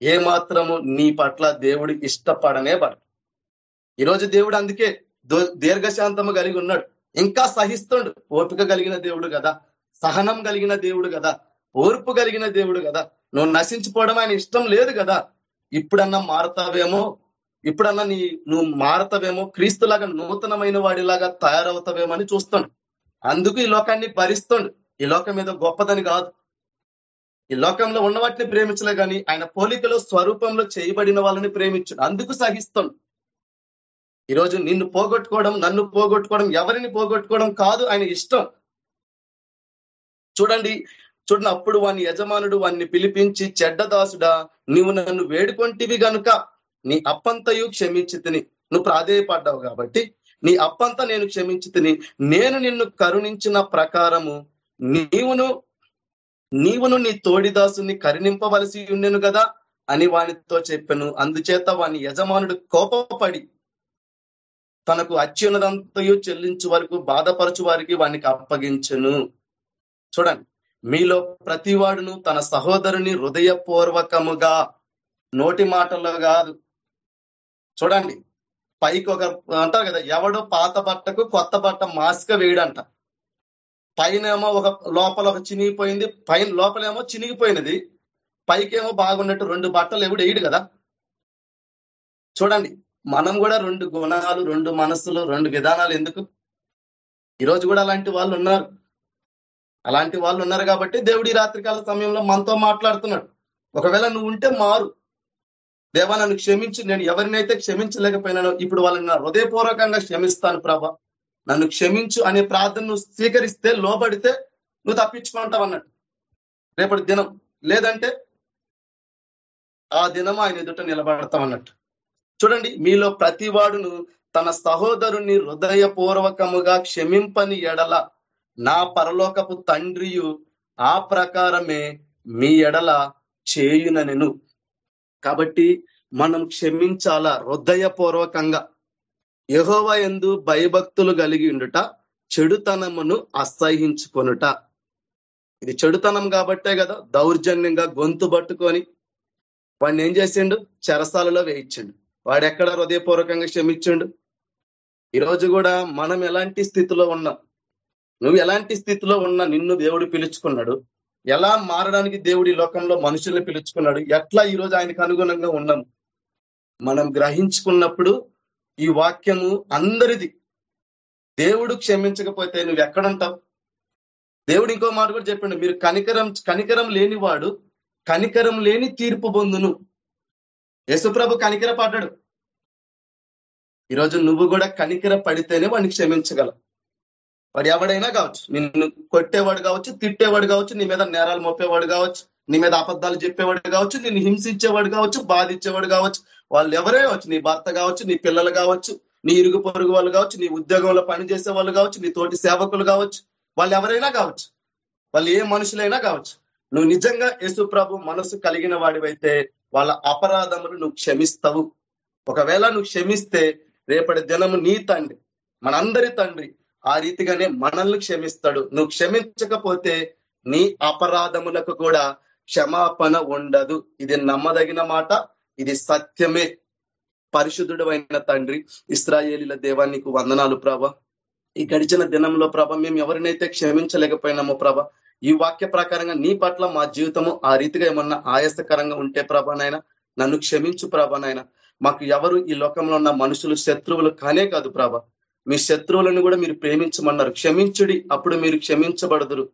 ఏ మాత్రము నీ పట్ల దేవుడు ఇష్టపడనే పడు ఈరోజు దేవుడు అందుకే దీర్ఘశాంతము కలిగి ఉన్నాడు. ఇంకా సహిస్తుండు. ఓపిక కలిగిన దేవుడు కదా. సహనం కలిగిన దేవుడు కదా. ఓర్పు కలిగిన దేవుడు కదా. నువ్వు నశించిపోవడం ఆయన ఇష్టం లేదు కదా. ఇప్పుడన్నా మారతావేమో? ఇప్పుడన్నా నీ నువ్వు మారతావేమో? క్రీస్తులాగా నూతనమైన వాడిలాగా తయారవుతావేమో అని చూస్తుండు. అందుకు ఈ లోకాన్ని భరిస్తుండు. ఈ లోకం మీద గొప్పదని కాదు. ఈ లోకంలో ఉన్న వాటిని ప్రేమించలే కానీ ఆయన పోలికలో స్వరూపంలో చేయబడిన వాళ్ళని ప్రేమించుడు. అందుకు సహిస్తుండు ఈరోజు నిన్ను పోగొట్టుకోవడం నన్ను పోగొట్టుకోవడం ఎవరిని పోగొట్టుకోవడం కాదు ఆయన ఇష్టం. చూడండి చూడండి అప్పుడు వాని యజమానుడు వాన్ని పిలిపించి చెడ్డదాసుడా నీవు నన్ను వేడుకొంటివి గనుక నీ అప్పంతయు క్షమించి తిని. నువ్వు ప్రాధేయపడ్డావు కాబట్టి నీ అప్పంతా నేను క్షమించి తిని. నేను నిన్ను కరుణించిన ప్రకారము నీవును నీవును నీ తోడిదాసుని కరుణింపవలసి ఉండెను కదా అని వానితో చెప్పాను. అందుచేత వాని యజమానుడు కోపపడి తనకు అత్యున్నదంతయు చెల్లించు వరకు బాధపరచు వారికి వానికి అప్పగించను. చూడండి మీలో ప్రతివాడును తన సహోదరుని హృదయపూర్వకముగా నోటి మాటల్లో కాదు. చూడండి పైకి ఒక అంటారు కదా ఎవడో పాత బట్టకు కొత్త బట్ట మాస్క వేయడంట. పైన ఏమో ఒక లోపల ఒక చినిగిపోయింది పైన లోపలేమో చినిగిపోయినది. పైకేమో బాగున్నట్టు రెండు బట్టలు ఎవడు వేయడు కదా. చూడండి మనం కూడా రెండు గుణాలు రెండు మనస్సులు రెండు విధానాలు ఎందుకు? ఈరోజు కూడా అలాంటి వాళ్ళు ఉన్నారు. అలాంటి వాళ్ళు ఉన్నారు కాబట్టి దేవుడి రాత్రికాల సమయంలో మనతో మాట్లాడుతున్నాడు. ఒకవేళ నువ్వు ఉంటే మారు. దేవా నన్ను క్షమించు. నేను ఎవరినైతే క్షమించలేకపోయినానో ఇప్పుడు వాళ్ళని హృదయపూర్వకంగా క్షమిస్తాను ప్రభా. నన్ను క్షమించు అనే ప్రార్థనను స్వీకరిస్తే లోబడితే నువ్వు తప్పించుకుంటావు అన్నట్టు. రేపటి దినం లేదంటే ఆ దినం ఆయన ఎదుట నిలబడతాం అన్నట్టు. చూడండి మీలో ప్రతివాడును తన సహోదరుని హృదయపూర్వకముగా క్షమింపని ఎడల నా పరలోకపు తండ్రియు ఆ ప్రకారమే మీ ఎడల చేయుననెను. కాబట్టి మనం క్షమించాలా? హృదయపూర్వకంగా. యహోవ ఎందు భయభక్తులు కలిగి ఉండుట చెడుతనమును అసహించుకొనుట ఇది చెడుతనం కాబట్టే కదా దౌర్జన్యంగా గొంతు పట్టుకొని వాడిని ఏం చేసిండు? చెరసాలలో వేయించిండు. వాడు ఎక్కడ హృదయపూర్వకంగా క్షమించిండు? ఈరోజు కూడా మనం ఎలాంటి స్థితిలో ఉన్నాం? నువ్వు ఎలాంటి స్థితిలో ఉన్నా నిన్ను దేవుడు పిలుచుకున్నాడు. ఎలా మారడానికి దేవుడి లోకంలో మనుషుల్ని పిలుచుకున్నాడు? ఎట్లా ఈరోజు ఆయనకు అనుగుణంగా ఉన్నాం? మనం గ్రహించుకున్నప్పుడు ఈ వాక్యము అందరిది. దేవుడు క్షమించకపోతే నువ్వు ఎక్కడుంటావు? దేవుడు ఇంకో మాట కూడా చెప్పిండు మీరు కనికరం కనికరం లేనివాడు కనికరం లేని తీర్పు పొందును. యశుప్రభు కనికర పడ్డాడు ఈరోజు నువ్వు కూడా కనికర పడితేనే వాడిని క్షమించగలవు వాడు ఎవడైనా కావచ్చు నిన్ను కొట్టేవాడు కావచ్చు తిట్టేవాడు కావచ్చు నీ మీద నేరాలు మోపేవాడు కావచ్చు నీ మీద అబద్ధాలు చెప్పేవాడు కావచ్చు నిన్ను హింసించేవాడు కావచ్చు బాధించేవాడు కావచ్చు వాళ్ళు ఎవరే వచ్చు నీ భర్త కావచ్చు నీ పిల్లలు కావచ్చు నీ ఇరుగు పొరుగు వాళ్ళు కావచ్చు నీ ఉద్యోగంలో పనిచేసే వాళ్ళు కావచ్చు నీ తోటి సేవకులు కావచ్చు వాళ్ళు ఎవరైనా కావచ్చు. వాళ్ళు ఏ మనుషులైనా కావచ్చు. నువ్వు నిజంగా యేసు ప్రభు మనసు కలిగిన వాడివైతే వాళ్ళ అపరాధములు నువ్వు క్షమిస్తావు. ఒకవేళ నువ్వు క్షమిస్తే రేపటి దినము నీ తండ్రి మనందరి తండ్రి ఆ రీతిగానే మనల్ని క్షమిస్తాడు. నువ్వు క్షమించకపోతే నీ అపరాధములకు కూడా క్షమాపణ ఉండదు. ఇది నమ్మదగిన మాట. ఇది సత్యమే. పరిశుద్ధుడు అయిన తండ్రి ఇస్రాయేలీల దేవానికి వందనాలు ప్రభ. ఈ గడిచిన దినంలో ప్రభ మేము ఎవరినైతే క్షమించలేకపోయినామో ప్రభ ఈ వాక్య ప్రకారంగా నీ పట్ల మా జీవితము ఆ రీతిగా ఏమన్నా ఆయాసకరంగా ఉంటే ప్రభానైనా నాయన నన్ను క్షమించు ప్రభానైనా నాయన. మాకు ఎవరు ఈ లోకంలో ఉన్న మనుషులు శత్రువులు కానే కాదు ప్రభ. మీ శత్రువులను కూడా మీరు ప్రేమించమన్నారు. క్షమించుడి అప్పుడు మీరు క్షమించబడదురు.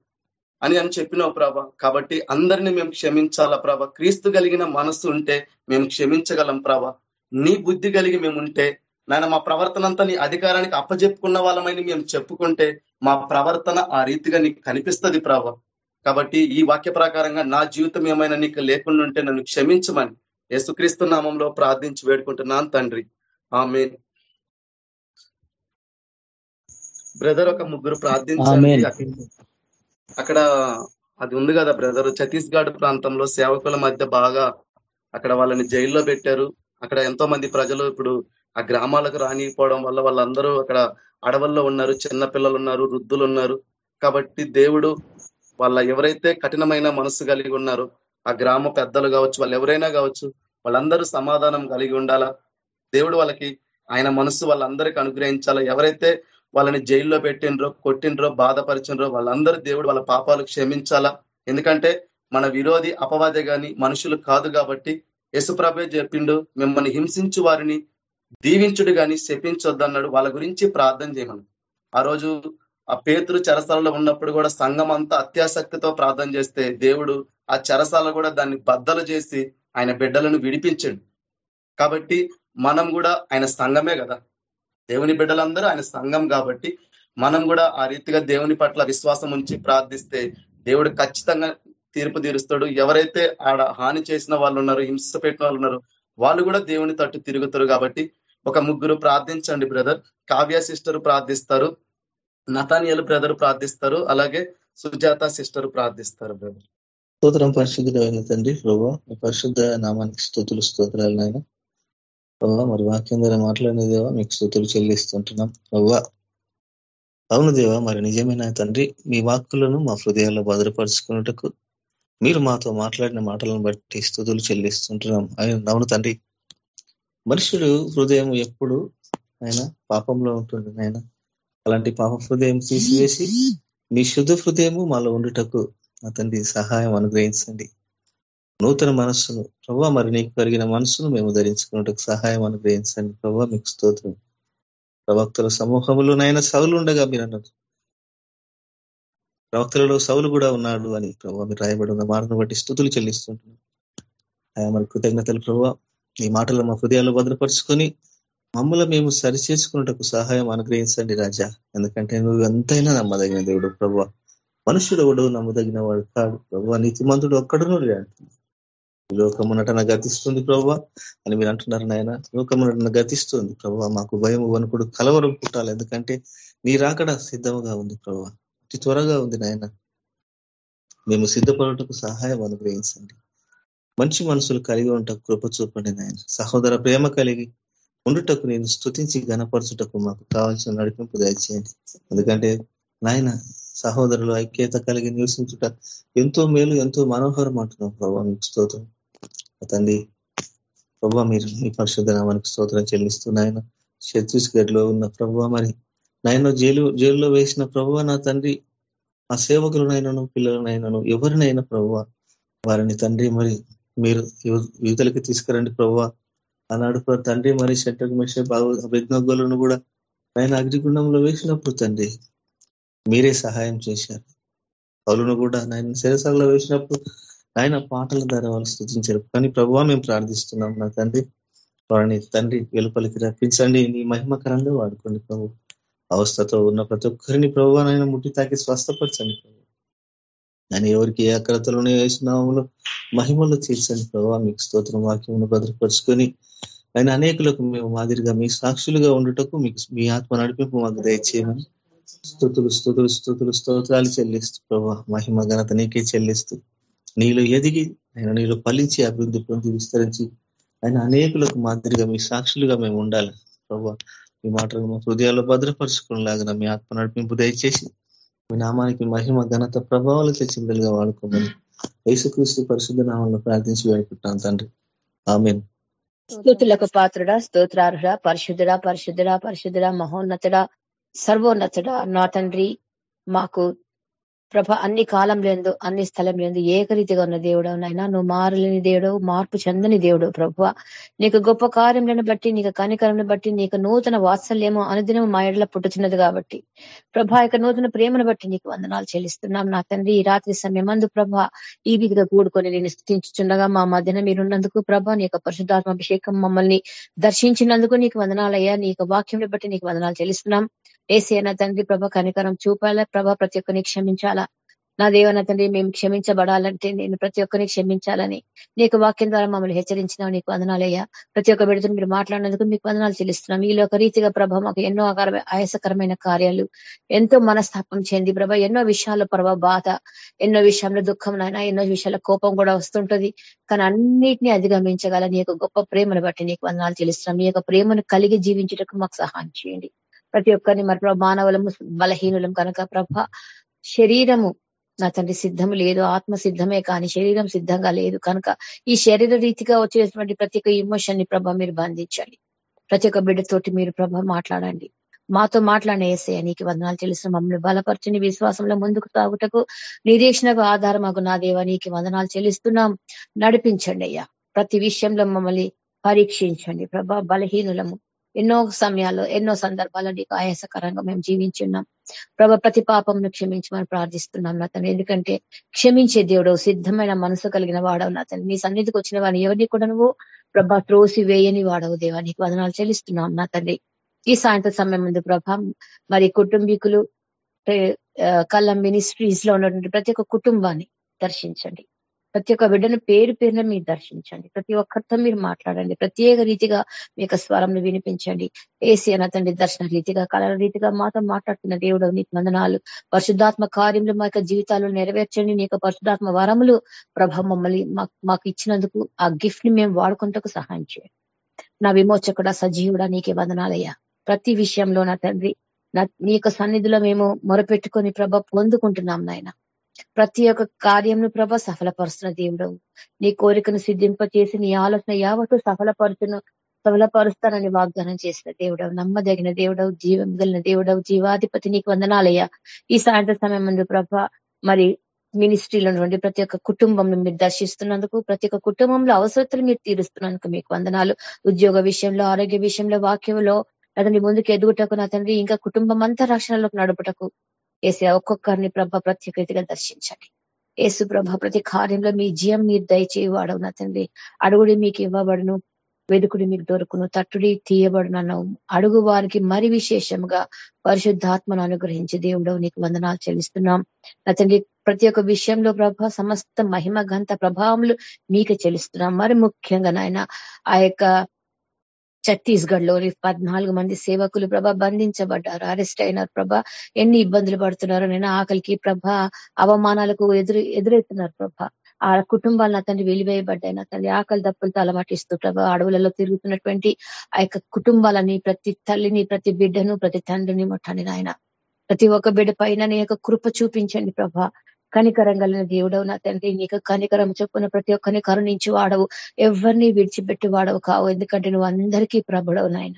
అని అని చెప్పినావు ప్రభ. కాబట్టి అందరిని మేము క్షమించాలా ప్రభ. క్రీస్తు కలిగిన మనస్సు ఉంటే మేము క్షమించగలం ప్రభ. నీ బుద్ధి కలిగి మేము ఉంటే నాయన మా ప్రవర్తన అంతా నీ అధికారానికి అప్పజెప్పుకున్న వాళ్ళమని మేము చెప్పుకుంటే మా ప్రవర్తన ఆ రీతిగా నీకు కనిపిస్తుంది ప్రభ. కాబట్టి ఈ వాక్య ప్రకారంగా నా జీవితం ఏమైనా నీకు లేకుండా ఉంటే నన్ను క్షమించమని యేసుక్రీస్తు నామంలో ప్రార్థించి వేడుకుంటున్నాను తండ్రి. ఆమె బ్రదర్ ఒక ముగ్గురు ప్రార్థించండి. అక్కడ అది ఉంది కదా బ్రదర్ ఛత్తీస్గఢ్ ప్రాంతంలో సేవకుల మధ్య బాగా అక్కడ వాళ్ళని జైల్లో పెట్టారు. అక్కడ ఎంతో మంది ప్రజలు ఇప్పుడు ఆ గ్రామాలకు రానిపోవడం వల్ల వాళ్ళందరూ అక్కడ అడవుల్లో ఉన్నారు చిన్న పిల్లలు ఉన్నారు వృద్ధులు ఉన్నారు. కాబట్టి దేవుడు వాళ్ళ ఎవరైతే కఠినమైన మనసు కలిగి ఉన్నారో ఆ గ్రామ పెద్దలు కావచ్చు వాళ్ళు ఎవరైనా కావచ్చు వాళ్ళందరూ సమాధానం కలిగి ఉండాలా? దేవుడు వాళ్ళకి ఆయన మనసు వాళ్ళందరికీ అనుగ్రహించాలా? ఎవరైతే వాళ్ళని జైల్లో పెట్టినరో కొట్టినరో బాధపరిచినరో వాళ్ళందరూ దేవుడు వాళ్ళ పాపాలు క్షమించాలా? ఎందుకంటే మన విరోధి అపవాదే గాని మనుషులు కాదు కాబట్టి యశుప్రభే చెప్పిండు మిమ్మల్ని హింసించు వారిని దీవించుడు గాని శపించొద్దన్నాడు. వాళ్ళ గురించి ప్రార్థన చేయమని. ఆ రోజు ఆ పేతురు చెరసాలలో ఉన్నప్పుడు కూడా సంఘం అంతా అత్యాసక్తితో ప్రార్థన చేస్తే దేవుడు ఆ చెరసాల కూడా దాన్ని బద్దలు చేసి ఆయన బిడ్డలను విడిపించండు. కాబట్టి మనం కూడా ఆయన సంఘమే కదా. దేవుని బిడ్డలందరూ ఆయన సంఘం కాబట్టి మనం కూడా ఆ రీతిగా దేవుని పట్ల విశ్వాసం ఉంచి ప్రార్థిస్తే దేవుడు ఖచ్చితంగా తీర్పు తీరుస్తాడు. ఎవరైతే ఆడ హాని చేసిన వాళ్ళు ఉన్నారు హింస పెట్టిన వాళ్ళు ఉన్నారు వాళ్ళు కూడా దేవుని తట్టు తిరుగుతారు కాబట్టి ఒక ముగ్గురు ప్రార్థించండి బ్రదర్. కావ్య సిస్టర్ ప్రార్థిస్తారు నతానియలు బ్రదర్ ప్రార్థిస్తారు అలాగే సుజాత సిస్టర్ ప్రార్థిస్తారు బ్రదర్. స్తోత్రం పరిశుద్ధుడైన తండ్రి ప్రభావ పరిశుద్ధ నామానికి స్తోతులు స్తోత్రాలు నాయన. ప్రభావ మరి వాక్యం ద్వారా మాట్లాడిన దేవా మీకు స్థుతులు చెల్లిస్తుంటున్నాం. ప్రభావ అవును దేవా మరి నిజమైన తండ్రి మీ వాక్కులను మా హృదయాల్లో భద్రపరుచుకున్నట్టుకు మీరు మాతో మాట్లాడిన మాటలను బట్టి స్థుతులు చెల్లిస్తుంటున్నాం. ఆయన అవును తండ్రి. మనుషుడు హృదయం ఎప్పుడు ఆయన పాపంలో ఉంటుంది ఆయన అలాంటి పాప హృదయం తీసివేసి మీ శుద్ధ హృదయము మాలో ఉండుటకు నా సహాయం అనుగ్రహించండి. నూతన మనస్సును ప్రభావ మరి నీకు కలిగిన మనసును మేము ధరించుకున్నట్టుకు సహాయం అనుగ్రహించండి. ప్రభావ మీకు స్తోత్రం. ప్రవక్తల సమూహంలోనైనా సౌలు ఉండగా మీరు అన్నారు ప్రవక్తలలో సౌలు కూడా ఉన్నాడు అని ప్రభావ మీరు రాయబడి ఉన్న మాటను బట్టి స్థుతులు చెల్లిస్తుంటున్నాం. ఆయా మరి కృతజ్ఞతలు ప్రభావ ఈ మాటలు మా హృదయాల్లో భద్రపరుచుకొని మమ్మల్ని మేము సరి చేసుకున్నటకు సహాయం అనుగ్రహించండి రాజా. ఎందుకంటే నువ్వు ఎంతైనా నమ్మదగిన దేవుడు ప్రభావ మనుషుడు ఎవడు నమ్మదగిన వాడు కాడు. ప్రభావ నీతిమంతుడు ఒక్కడును అంటున్నాడు లోకము నటన గతిస్తుంది ప్రభావ అని మీరు అంటున్నారు నాయన. లోకమునటన గతిస్తుంది ప్రభావ మాకు భయం వణుకుడు కలవరం పుట్టాలి. ఎందుకంటే నీ రాకడ సిద్ధంగా ఉంది ప్రభావ అతి త్వరగా ఉంది నాయన. మేము సిద్ధపడటకు సహాయం అనుగ్రహించండి. మంచి మనసులు కలిగి ఉంట కృప చూపండి నాయన. సహోదర ప్రేమ కలిగి ఉండుటకు నేను స్థుతించి గణపరచుటకు మాకు కావాల్సిన నడిపింపు దయచేయండి. ఎందుకంటే నాయన సహోదరులు ఐక్యత కలిగి నివసించుట ఎంతో మేలు ఎంతో మనోహరం అంటున్నాం ప్రభావ మీకు స్తోత్రం. తండ్రి ప్రభావ మీరు మీ పరిశుద్ధ నామానికి స్తోత్రం చెల్లిస్తూ నాయన ఛత్తీస్గఢ్లో ఉన్న ప్రభావ మరి నాయన జైలు జైల్లో వేసిన ప్రభావ నా తండ్రి ఆ సేవకులనైనాను పిల్లలనైనాను ఎవరినైనా ప్రభావ వారిని తండ్రి మరి మీరు యువతలకి తీసుకురండి ప్రభావ ఆనాడు తండ్రి మరి షెట్టకు మెషే అభిజ్ఞలను కూడా ఆయన అగ్నిగుండంలో వేసినప్పుడు తండ్రి మీరే సహాయం చేశారు. పౌలను కూడా నాయన శిరసాలలో వేసినప్పుడు ఆయన పాటల ద్వారా వాళ్ళు స్థుతించారు. కానీ ప్రభావ మేము ప్రార్థిస్తున్నాం నా తండ్రి వారిని తండ్రి వెలుపలికి రప్పించండి. నీ మహిమకరంగా వాడుకోండి ప్రభు. అవస్థతో ఉన్న ప్రతి ఒక్కరిని ప్రభు నాయన ముట్టి తాకి స్వస్థపరచండి ప్రభు. ఆయన ఎవరికి ఏ అక్రతలోనే వేసినాములో మహిమలో తీర్చండి ప్రభావ మీకు స్తోత్రం వాక్యమును భద్రపరుచుకొని ఆయన అనేకులకు మేము మాదిరిగా మీ సాక్షులుగా ఉండుటకు మీకు మీ ఆత్మ నడిపింపు మాకు దయచేయమని స్థుతులు స్థుతులు స్థుతులు స్తోత్రాలు చెల్లిస్తూ ప్రభావ మహిమ ఘనత నీకే చెల్లిస్తూ నీలో ఎదిగి ఆయన నీలో ఫలించి అభివృద్ధి పొంది విస్తరించి ఆయన అనేకులకు మాదిరిగా మీ సాక్షులుగా మేము ఉండాలి. ప్రభావ మీ మాటలు మా హృదయాల్లో భద్రపరుచుకునేలాగిన మీ ఆత్మ నడిపింపు దయచేసి మీ నామానికి మహిమ ఘనత ప్రభావాలు తెచ్చిందలుగా వాడుకోమని యేసుక్రీస్తు పరిశుద్ధ నామంలో ప్రార్థించి వేడుకుంటాను తండ్రి. ఆమె స్థుతులకు పాత్రుడా స్తోత్రార్హుడ పరిశుద్ధుడా పరిశుద్ధుడా పరిశుద్ధుడా మహోన్నతుడా సర్వోన్నతుడా నా తండ్రి మాకు ప్రభ అన్ని కాలం లేదు అన్ని స్థలం లేదు ఏకరీతిగా ఉన్న దేవుడు నైనా నువ్వు మారలేని దేవుడు మార్పు చెందని దేవుడు ప్రభు. నీకు గొప్ప కార్యములను బట్టి నీకు కనికరంను బట్టి నీకు నూతన వాత్సల్యము అనుదినం మా ఎడల పుట్టుచున్నది కాబట్టి. ప్రభా యొక్క నూతన ప్రేమను బట్టి నీకు వందనాలు చెల్లిస్తున్నాం. నా తండ్రి ఈ రాత్రి సమయమందు ప్రభ ఈ విధిగా కూడుకొని నేను స్థితించుచుండగా మా మధ్యన మీరున్నందుకు ప్రభ నీ యొక్క పరిశుద్ధాత్మాభిషేకం మమ్మల్ని దర్శించినందుకు నీకు వందనాలయ్యా. నీ యొక్క వాక్యం బట్టి నీకు వందనాలు చెల్లిస్తున్నాం. ఏసీ తండ్రి ప్రభ కనికరం చూపాలా? ప్రభ ప్రతి ఒక్కరిని క్షమించాలా? నా దేవన తండ్రి మేము క్షమించబడాలంటే నేను ప్రతి ఒక్కరిని క్షమించాలని నీకు వాక్యం ద్వారా మమ్మల్ని హెచ్చరించినావు నీకు వందనాలయ్యా. ప్రతి ఒక్క బిడ్డతో మీరు మాట్లాడినందుకు మీకు వందనాలు చెల్లిస్తున్నాం. ఈలో ఒక రీతిగా ప్రభ మాకు ఎన్నో ఆయాసకరమైన కార్యాలు ఎంతో మనస్తాపం చెంది ప్రభ ఎన్నో విషయాల్లో ప్రభ బాధ ఎన్నో విషయంలో దుఃఖం నాయన ఎన్నో విషయాల కోపం కూడా వస్తుంటది. కానీ అన్నిటినీ అధిగమించగల నీ గొప్ప ప్రేమను బట్టి నీకు వందనాలు చెల్లిస్తున్నాం. నీ యొక్క ప్రేమను కలిగి జీవించటకు మాకు సహాయం చేయండి. ప్రతి ఒక్కరిని మరి మానవులము బలహీనులం కనుక ప్రభ శరీరము నా తండ్రి సిద్ధం లేదు ఆత్మ సిద్ధమే కానీ శరీరం సిద్ధంగా లేదు. కనుక ఈ శరీర రీతిగా వచ్చేటువంటి ప్రతి ఒక్క ఇమోషన్ని ప్రభ మీరు బంధించండి. ప్రతి ఒక్క బిడ్డతోటి మీరు ప్రభ మాట్లాడండి. మాతో మాట్లాడిన ఏసే నీకు వందనాలు తెలుసు మమ్మల్ని బలపరచుని విశ్వాసంలో ముందుకు సాగుటకు నిరీక్షణకు ఆధారమాకు నా దేవ నీకు వందనాలు చెల్లిస్తున్నాం. నడిపించండి అయ్యా. ప్రతి విషయంలో మమ్మల్ని పరీక్షించండి. ప్రభా బలహీనులము. ఎన్నో సమయాల్లో ఎన్నో సందర్భాల్లో నీకు ఆయాసకరంగా మేము జీవించున్నాం ప్రభ ప్రతి పాపంను క్షమించమని ప్రార్థిస్తున్నాం నా తను ఎందుకంటే క్షమించే దేవుడు సిద్ధమైన మనసు కలిగిన వాడవు నా తను నీ సన్నిధికి వచ్చిన వాడిని ఎవరిని కూడా నువ్వు ప్రభా త్రోసి వేయని వాడవు దేవా. నీకు వదనాలు చెల్లిస్తున్నాం నా తండ్రి. ఈ సాయంత్రం సమయం ముందు ప్రభా మరి కుటుంబీకులు కళ్ళ మినిస్ట్రీస్లో ఉన్నటువంటి ప్రతి ఒక్క కుటుంబాన్ని దర్శించండి. ప్రతి ఒక్క బిడ్డను పేరు పేరున మీరు దర్శించండి. ప్రతి ఒక్కరితో మీరు మాట్లాడండి. ప్రత్యేక రీతిగా మీ యొక్క స్వరంను వినిపించండి. ఏసీ అన్న తండ్రి దర్శన రీతిగా కళల రీతిగా మాతో మాట్లాడుతున్న దేవుడు నీకు వందనాలు. పరిశుద్ధాత్మ కార్యములు మా యొక్క జీవితాలు నెరవేర్చండి. నీ యొక్క పరిశుద్ధాత్మ వరములు ప్రభ మమ్మల్ని మాకు ఇచ్చినందుకు ఆ గిఫ్ట్ని మేము వాడుకుంటకు సహాయం చేయండి. నా విమోచకుడ సజీవుడా నీకే వందనాలయ్యా. ప్రతి విషయంలో నా తండ్రి నీ యొక్క సన్నిధిలో మేము మొరపెట్టుకొని ప్రభ పొందుకుంటున్నాం నాయన. ప్రతి ఒక్క కార్యంను ప్రభ సఫలపరుస్తున్న దేవుడు. నీ కోరికను సిద్ధింపచేసి నీ ఆలోచన యావత్తు సఫలపరుచును సఫలపరుస్తానని వాగ్దానం చేసిన దేవుడవు నమ్మదగిన దేవుడవు జీవం కలిగిన దేవుడవు జీవాధిపతి నీకు వందనాలయ్యా. ఈ సాయంత్రం సమయం ముందు ప్రభ మరి మినిస్ట్రీలో నుండి ప్రతి ఒక్క కుటుంబం మీరు దర్శిస్తున్నందుకు ప్రతి ఒక్క కుటుంబంలో అవసరతలు మీరు తీరుస్తున్నందుకు మీకు వందనాలు. ఉద్యోగ విషయంలో ఆరోగ్య విషయంలో వాక్యంలో అతని ముందుకు ఎదుగుటకు నా తండ్రి ఇంకా కుటుంబం అంతా రక్షణలోకి నడుపుటకు ఏసే ఒక్కొక్కరిని ప్రభ ప్రత్యేకతగా దర్శించండి. ఏసు ప్రభ ప్రతి కార్యంలో మీ జీవం మీరు దయచేయి వాడవు తండ్రి. అడుగుడి మీకు ఇవ్వబడును వెదుకుడి మీకు దొరుకును తట్టుడి తీయబడును అడుగు వారికి మరి విశేషంగా పరిశుద్ధాత్మను అనుగ్రహించి దేవుడు నీకు వందనాలు చెల్లిస్తున్నాం. నా తండ్రి ప్రతి ఒక్క విషయంలో ప్రభ సమస్త మహిమ గంత ప్రభావములు మీకు చెల్లిస్తున్నాం. మరి ముఖ్యంగా నాయన ఆ యొక్క ఛత్తీస్గఢ్లో పద్నాలుగు మంది సేవకులు ప్రభ బంధించబడ్డారు. అరెస్ట్ అయినారు ప్రభ. ఎన్ని ఇబ్బందులు పడుతున్నారు నేను ఆకలికి ప్రభ అవమానాలకు ఎదురు ఎదురెత్తున్నారు ప్రభ. ఆ కుటుంబాలను అతన్ని వెలివేయబడ్డాయి. నా ఆకలి దప్పులతో అలవాటిస్తూ ప్రభా అడవులలో తిరుగుతున్నటువంటి ఆ యొక్క కుటుంబాలని ప్రతి తల్లిని ప్రతి బిడ్డను ప్రతి తండ్రిని ముట్టండి నాయన. ప్రతి ఒక్క బిడ్డ పైన నీ యొక్క కృప చూపించండి ప్రభా. కనికరం కలిగిన దేవుడవు నా తండ్రి. నీకు కనికరం చొప్పున ప్రతి ఒక్కరిని కరుణించి వాడవు ఎవరిని విడిచిపెట్టి వాడవు కావు. ఎందుకంటే నువ్వు అందరికీ ప్రభుడవు నాయన.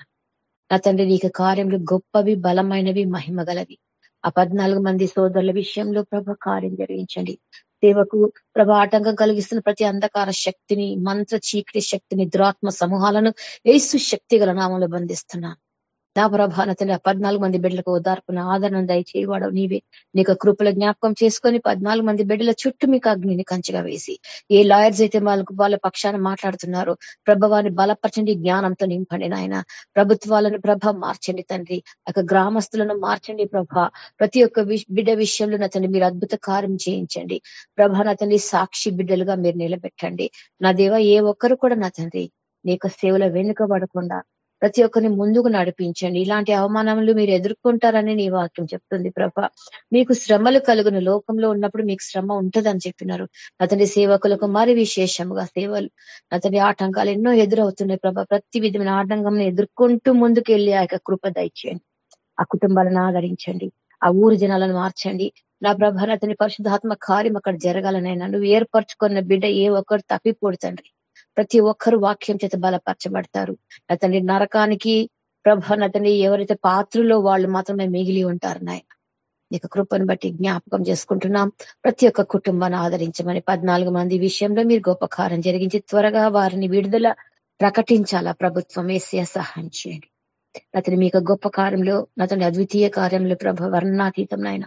నా తండ్రి నీకు కార్యములు గొప్పవి బలమైనవి మహిమ గలవి. ఆ పద్నాలుగు మంది సోదరుల విషయంలో ప్రభ కార్యం జరిగించండి. సేవకు ప్రభ ఆటంకం కలిగిస్తున్న ప్రతి అంధకార శక్తిని మంత్ర చీకటి శక్తిని దురాత్మ సమూహాలను ఏసు శక్తి గల నామంలో బంధిస్తున్నాను నా ప్రభాన తండ్రి పద్నాలుగు మంది బిడ్డలకు ఓదార్పున ఆదరణ దయచేయవాడవు నీవే. నీకు కృపల జ్ఞాపకం చేసుకొని పద్నాలుగు మంది బిడ్డల చుట్టూ మీకు అగ్నిని కంచిగా వేసి ఏ లాయర్స్ అయితే వాళ్ళకు వాళ్ళ పక్షాన మాట్లాడుతున్నారో ప్రభావాన్ని బలపరచండి జ్ఞానంతో నింపండి నాయన. ప్రభుత్వాలను ప్రభ మార్చండి తండ్రి. ఒక గ్రామస్తులను మార్చండి ప్రభ. ప్రతి ఒక్క బిడ్డ విషయంలో నా తండ్రి మీరు అద్భుత కార్యం చేయించండి. ప్రభ నా తండ్రి సాక్షి బిడ్డలుగా మీరు నిలబెట్టండి. నా దేవ ఏ ఒక్కరు కూడా నా తండ్రి నీ యొక్క సేవలో వెనుకబడకుండా ప్రతి ఒక్కరిని ముందుకు నడిపించండి. ఇలాంటి అవమానములు మీరు ఎదుర్కొంటారని నీ వాక్యం చెప్తుంది ప్రభ. మీకు శ్రమలు కలుగును. లోకంలో ఉన్నప్పుడు మీకు శ్రమ ఉంటుందని చెప్పినారు. అతని సేవకులకు మరి విశేషముగా సేవలు. అతని ఆటంకాలు ఎన్నో ఎదురవుతున్నాయి ప్రభ. ప్రతి విధమైన ఆటంకం ఎదుర్కొంటూ ముందుకు వెళ్ళి ఆ యొక్క కృప దయచేయండి. ఆ కుటుంబాలను ఆదరించండి. ఆ ఊరు జనాలను మార్చండి. నా ప్రభ అతని పరిశుద్ధాత్మ కార్యం అక్కడ జరగాలనైనా. నువ్వు ఏర్పరచుకున్న బిడ్డ ఏ ఒక్కరు తప్పిపోడుతండ్రి ప్రతి ఒక్కరు వాక్యం చేత బలపరచబడతారు. అతని నరకానికి ప్రభ అతని ఎవరైతే పాత్రలో వాళ్ళు మాత్రమే మిగిలి ఉంటారు నాయన. నీకు కృపను బట్టి జ్ఞాపకం చేసుకుంటున్నాం. ప్రతి ఒక్క కుటుంబాన్ని ఆదరించమని పద్నాలుగు మంది విషయంలో మీరు గొప్ప కారం జరిగించి త్వరగా వారిని విడుదల ప్రకటించాలా? ప్రభుత్వం ఏసీ సహాయం చేయండి. అతని మీకు గొప్ప కార్యంలో అతని అద్వితీయ కార్యంలో ప్రభ వర్ణాతీతం నాయన.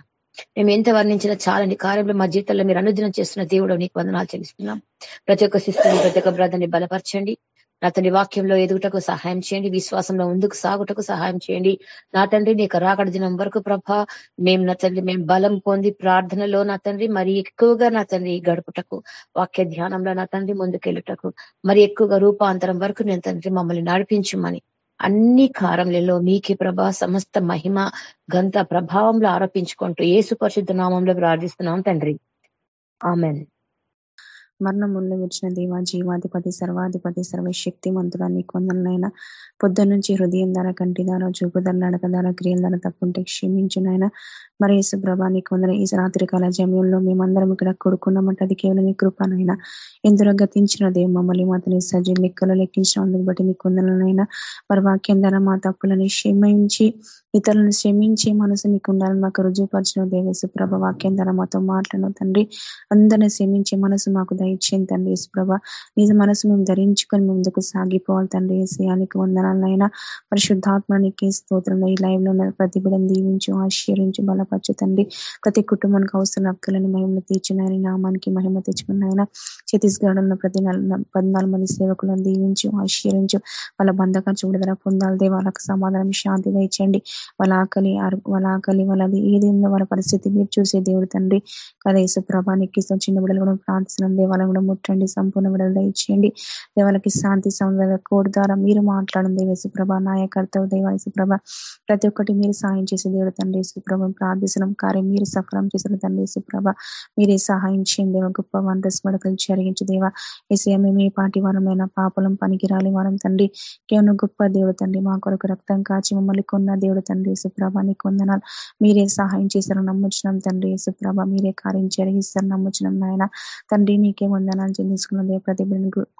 మేము ఎంత వర్ణించినా చాలని కార్యంలో మా జీవితంలో మీరు అనుదినం చేస్తున్న దేవుడు నీకు వందనాలు చెల్లిస్తున్నాం. ప్రతి ఒక్క శిస్తుని ప్రతి ఒక్క బ్రదర్ని బలపరచండి. నా తండ్రి వాక్యంలో ఎదుగుటకు సహాయం చేయండి. విశ్వాసంలో ముందుకు సాగుటకు సహాయం చేయండి. నా తండ్రి నీకు రాకడ దినం వరకు ప్రభ మేము నా తండ్రి మేము బలం పొంది ప్రార్థనలో నా తండ్రి మరి ఎక్కువగా నా తండ్రి గడుపుటకు వాక్య ధ్యానంలో నా తండ్రి ముందుకెళ్ళుటకు మరి ఎక్కువగా రూపాంతరం వరకు నేను తండ్రి మమ్మల్ని నడిపించమని అన్ని కారంలలో మీకే ప్రభా సమస్త మహిమ గంత ప్రభావంలో ఆరోపించుకుంటూ ఏసు పరిశుద్ధ నామంలో ప్రార్థిస్తున్నాం తండ్రి. ఆమెన్. మరణం ముందు వచ్చిన దేవ జీవాధిపతి సర్వాధిపతి సర్వశక్తి మంతుడా నీ కొందలనైనా పొద్దు నుంచి హృదయం ధర కంటి ధర చూపు ధర నడక ధర క్రియల ధర తప్పుంటే క్షమించునైనా మరి యేసుప్రభ నీ కొందరు ఈ రాత్రికాల జమ్యంలో మేమందరం ఇక్కడ కొడుకున్నామంటే అది కేవలం నీ కృపనైనా. ఎందులో గతించిన దేవు మమ్మల్ని మాతని సజీ లెక్కలు లెక్కించినందుకు బట్టి నీ కొందలనైనా. మరి వాక్యం ద్వారా మా తప్పులని క్షమించి ఇతరులను క్షమించి మనసు నీకు ఉండాలని మాకు రుజువుపరిచిన దేవేశ్వ్రభ వాక్యం ద్వారా మాతో మాట్లాడిన తండ్రి. అందరిని క్షమించే మనసు మాకు దయచేయండి తండ్రి యేసుప్రభ నిజ మనసు మేము ధరించుకొని ముందుకు సాగిపోవాలి తండ్రి ఏసయానికి వందనాలైనా పరిశుద్ధాత్మానికి స్తోత్రంలో ఈ లైవ్లో ఉన్న ప్రతి బిడ్డను దీవించు బల బలపరచు తండ్రి ప్రతి కుటుంబానికి అవసరం అక్కలను మహిమ తీర్చిన నామానికి మహిమ తెచ్చుకున్న ఆయన. ఛత్తీస్గఢ్ ఉన్న ప్రతి పద్నాలుగు మంది సేవకులను దీవించు ఆశ్చర్యించు వాళ్ళ బంధకాలు విడుదల పొందాలి. వాళ్ళకి సమాధానం శాంతి ఇచ్చండి వాళ్ళ ఆకలి వాళ్ళ ఆకలి వాళ్ళది ఏది ఉందో వాళ్ళ పరిస్థితి మీరు చూసే దేవుడు తండ్రి. కదా యేసు ప్రభానికి చిన్న బిడ్డలు కూడా ప్రార్థిస్తున్నాం. దేవాలను కూడా ముట్టండి. సంపూర్ణ విడుదల ఇచ్చేయండి దేవాలకి శాంతి సౌందర్య కోడ్ ద్వారా మీరు మాట్లాడండి. యేసుప్రభ నాయకర్త దేవ యేసుప్రభ ప్రతి ఒక్కటి మీరు సాయం చేసే దేవుడు తండ్రి. యేసుప్రభ ప్రార్థిస్తున్నాం కార్యం. మీరు సఫలం చేసిన తండ్రి సుప్రభ మీరే సహాయం చేయండి. దేవ గొప్ప వంద మడకలు జరిగించి దేవ. ఏసే మేము ఏ పాటి వారమైన పాపలం పనికిరాలి వారం తండ్రి. కేవలం గొప్ప దేవుడు తండ్రి. మా కొరకు రక్తం కాచి మమ్మల్ని కొన్న దేవుడు తండ్రి సుప్రభ నీ కొందనాలు. మీరే సహాయం చేశారు నమ్ముచ్చినాం తండ్రి సుప్రభ మీరే కార్యం జరిగిస్తారు నమ్ముచ్చినాం నాయన. తండ్రి నీకే వందనాలు చెల్లించుకున్న ప్రతి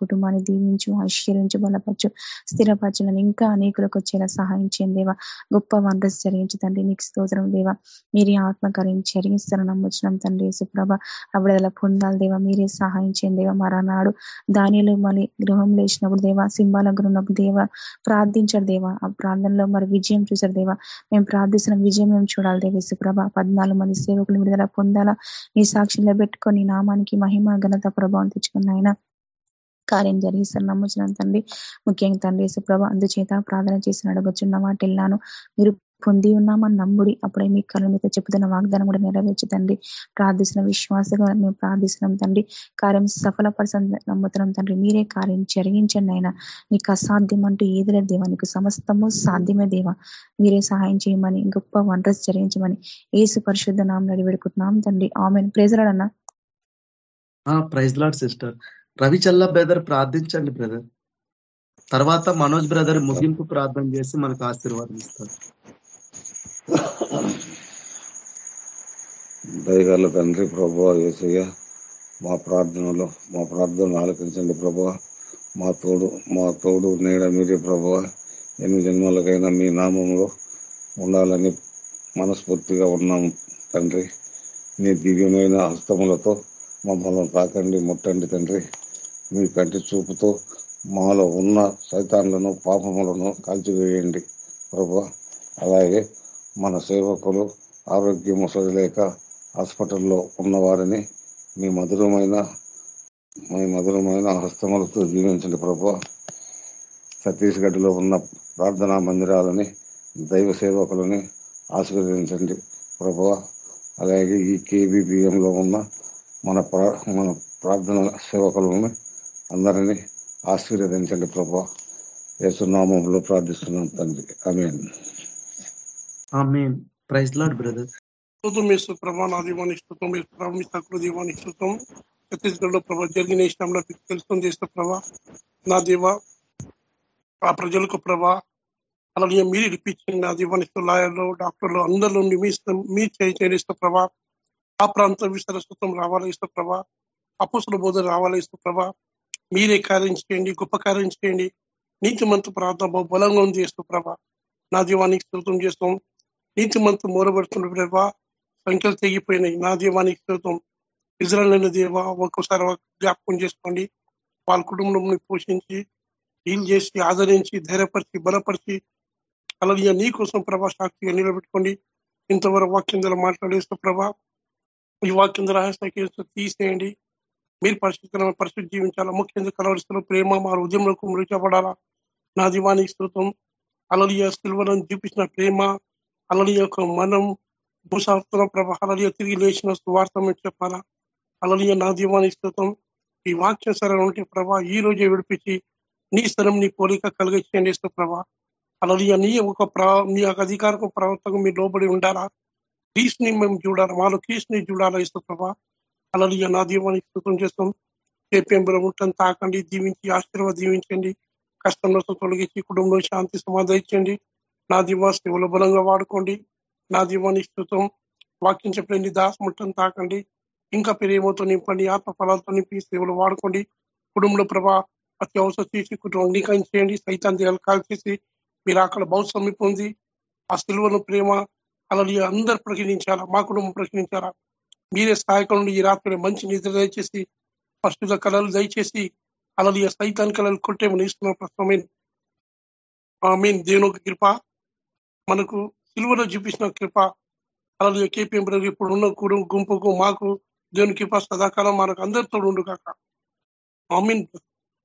కుటుంబాన్ని దీవించు ఆశ్చర్యించు బలపరచు స్థిరపరచులను ఇంకా అనేకులకు వచ్చేలా సహాయం చేయండి దేవా. గొప్ప వండర్స్ జరిగించి తండ్రి. నీకు స్తోత్రం దేవా. మీరే ఆత్మకార్యం జరిగిస్తారు నమ్మొచ్చిన తండ్రి సుప్రభ అవిడదల పొందాలి దేవా మీరే సహాయం చేయండి దేవా. మరనాడు దానిలో మళ్ళీ గృహం లేచినప్పుడు దేవా సింహాల ఉన్నప్పుడు దేవా ప్రార్థించారు దేవా. ఆ ప్రార్థనలో మరి విజయం చూసారు దేవా. మేము ప్రార్థిస్తున్న విజయం మేము చూడాలి దేవ సుప్రభ పద్నాలుగు మంది సేవకులు విడుదల పొందాలా? నీ సాక్షిలో పెట్టుకొని నామానికి మహిమ ఘనత ప్రభావం తెచ్చుకున్న ఆయన కార్యం జరిగిస్తారు నమ్మొచ్చిన తండ్రి. ముఖ్యంగా తండ్రి సుప్రభ అందుచేత ప్రార్థన చేసి నడగొచ్చున్న వాటిల్లాను మీరు పొంది ఉన్నామని నమ్ముడి? అప్పుడే మీ కళ్ళ మీద చెప్తున్న వాగ్దానం కూడా నెరవేర్చి తండ్రి. ప్రార్థిస్తున్న విశ్వాసంగా మేము ప్రార్థిస్తున్నాం తండ్రి. కార్యం సఫలపరచం నమ్ముతున్నాం తండ్రి. మీరే కార్యం జరిగించండి అయినా నీకు అసాధ్యం అంటూ ఏదిలే దేవా. నీకు సమస్తము సాధ్యమే దేవా. మీరే సహాయం చేయమని గొప్ప వంటస్ జరిగించమని ఏసు పరిశుద్ధ నామం నడివేడుకుంటున్నాం తండ్రి. ఆమె ప్రేజరాడన్నా ప్రైజ్ లాడ్ సిస్టర్. రవిచల్ల బ్రదర్ ప్రార్థించండి బ్రదర్. తర్వాత మనోజ్ బ్రదర్ ముగింపు ప్రార్థన చేసి మనకు ఆశీర్వాదం ఇస్తారు. దయగల తండ్రి ప్రభు ఏసయ్య మా ప్రార్థనలో మా ప్రార్థనలు ఆలకించండి ప్రభు. మా తోడు మా తోడు నీడ మీరే ప్రభు. ఎన్ని జన్మలకైనా మీ నామంలో ఉండాలని మనస్ఫూర్తిగా ఉన్నాము తండ్రి. మీ దివ్యమైన హస్తములతో మమ్మల్ని తాకండి ముట్టండి తండ్రి. మీ కంటి చూపుతో మాలో ఉన్న సైతాన్లను పాపములను కాల్చివేయండి ప్రభు. అలాగే మన సేవకులు ఆరోగ్యం సరిలేక హాస్పిటల్లో ఉన్నవారిని మీ మధురమైన మీ మధురమైన హస్తములతో జీవించండి ప్రభు. ఛత్తీస్గఢ్లో ఉన్న ప్రార్థనా మందిరాలని దైవ సేవకులని ఆశీర్వదించండి ప్రభు. అలాగే ఈ కేబీబీఎంలో ఉన్న మన మన ప్రార్థన సేవకులను అందరినీ ఆశీర్వదించండి ప్రభా. యేసునామంలో ప్రార్థిస్తున్నాం తండ్రి. ఆమె ప్రైజ్ లాడ్ బ్రదర్ స్థుతం వేసు ప్రభా నా దీవానికి స్థుతం ప్రభా మీ సకల దీవానికి స్థుతం ఛత్తీస్గఢ్లో ప్రభా జరిగిన ఇష్టంలో తెలుసుకొని చేస్తే ప్రభా. నా దేవ ఆ ప్రజలకు ప్రభా అలాగే మీరు ఇప్పించండి నా దీవానికి లాయర్లు డాక్టర్లు అందరిలో మీ మీ చేయిస్తే ప్రభా. ఆ ప్రాంతం విస్తరస్వతం రావాలి ఇస్తూ ప్రభా. అప్పుసుల బోధన రావాలి ఇస్తూ ప్రభా. మీరే కార్యం చేయండి గొప్ప కార్యం చేయండి. నీతి నీతిమంతు ప్రార్థన బలంగా ఉంది చేస్తూ ప్రభా. నా దీవానికి స్థుతం చేస్తాం. నీతి మంతు మూలబడుతున్న ప్రభా సంఖ్యలు తెగిపోయినాయి. నా దీవానికి శోతం ఇజ్రాయల్ అనే దేవ ఒక్కసారి జ్ఞాపకం చేసుకోండి. వాళ్ళ కుటుంబంని పోషించి హీల్ చేసి ఆదరించి ధైర్యపరిచి బలపరిచి అలాగే నీ కోసం ప్రభా సాక్షిగా నిలబెట్టుకోండి. ఇంతవరకు వాక్యం ద్వారా మాట్లాడేస్తూ ప్రభా ఈ వాక్యం రహస్య తీసేయండి. మీరు పరిశుద్ధమైన పరిశుద్ధి జీవించాలా? ముఖ్యంగా కలవరిస్తున్న ప్రేమ మా ఉద్యమంలో మృచబడాలా నా దీవానికి శృతం అలలియ సిల్వలను చూపించిన ప్రేమ అలడి యొక్క మనం భూశాస్త్రం ప్రభ అలలియ తిరిగి లేచిన స్వార్థం చెప్పాలా? అలలియ నా దీవానికి ఈ వాక్య సరైన ఉంటే ప్రభా ఈ రోజే విడిపించి నీ స్థలం నీ పోలిక కలిగించండి ప్రభా. అలలియ నీ ఒక నీ యొక్క అధికారకు ప్రవర్తకు మీరు లోబడి ఉండాలా? క్రీస్ని మేము చూడాలి? వాళ్ళు క్రీస్ని చూడాలా ఇస్తూ ప్రభా? అలలియ నా దీవానికి స్థుతం చేస్తాం. కేపీఎం ఉంటాం తాకండి దీవించి ఆశీర్వాద దీవించండి. కష్టంలో తొలగించి కుటుంబంలో శాంతి సమాధానించండి నా దీవాన్ని సేవల బలంగా వాడుకోండి. నా దీవాన్ని స్థుతం. వాక్యం చెప్పండి దాస్ ముట్టం తాకండి. ఇంకా ప్రేమతో నింపండి. ఆత్మ ఫలాలతో నింపి సేవలు వాడుకోండి. కుటుంబంలో ప్రభా అత్యవసర చేసి కుటుంబం అంగీకరించేయండి సైతాన్ దేహాలు కాల్ చేసి మీరు అక్కడ బహు సమీపం ఉంది ఆ సిల్వను ప్రేమ అలా అందరు ప్రకటించాలా? మా కుటుంబం ప్రకటించాలా? మీరే సహాయకులు ఈ రాత్రి మంచి నిద్ర దయచేసి ప్రస్తుత కళలు దయచేసి అలలియ సైతాన్ కళలు కొట్టేమని ఇస్తున్న. ప్రస్తుతమైన మీన్ దేవుని ఒక కృప మనకు సిలువలో చూపించిన కృప అలలియ కేపీఎం ఇప్పుడు ఉన్న కుటుంబ గుంపుకు మాకు దేవుని కృప సదాకాలం మనకు అందరితో ఉండు కాక. మీన్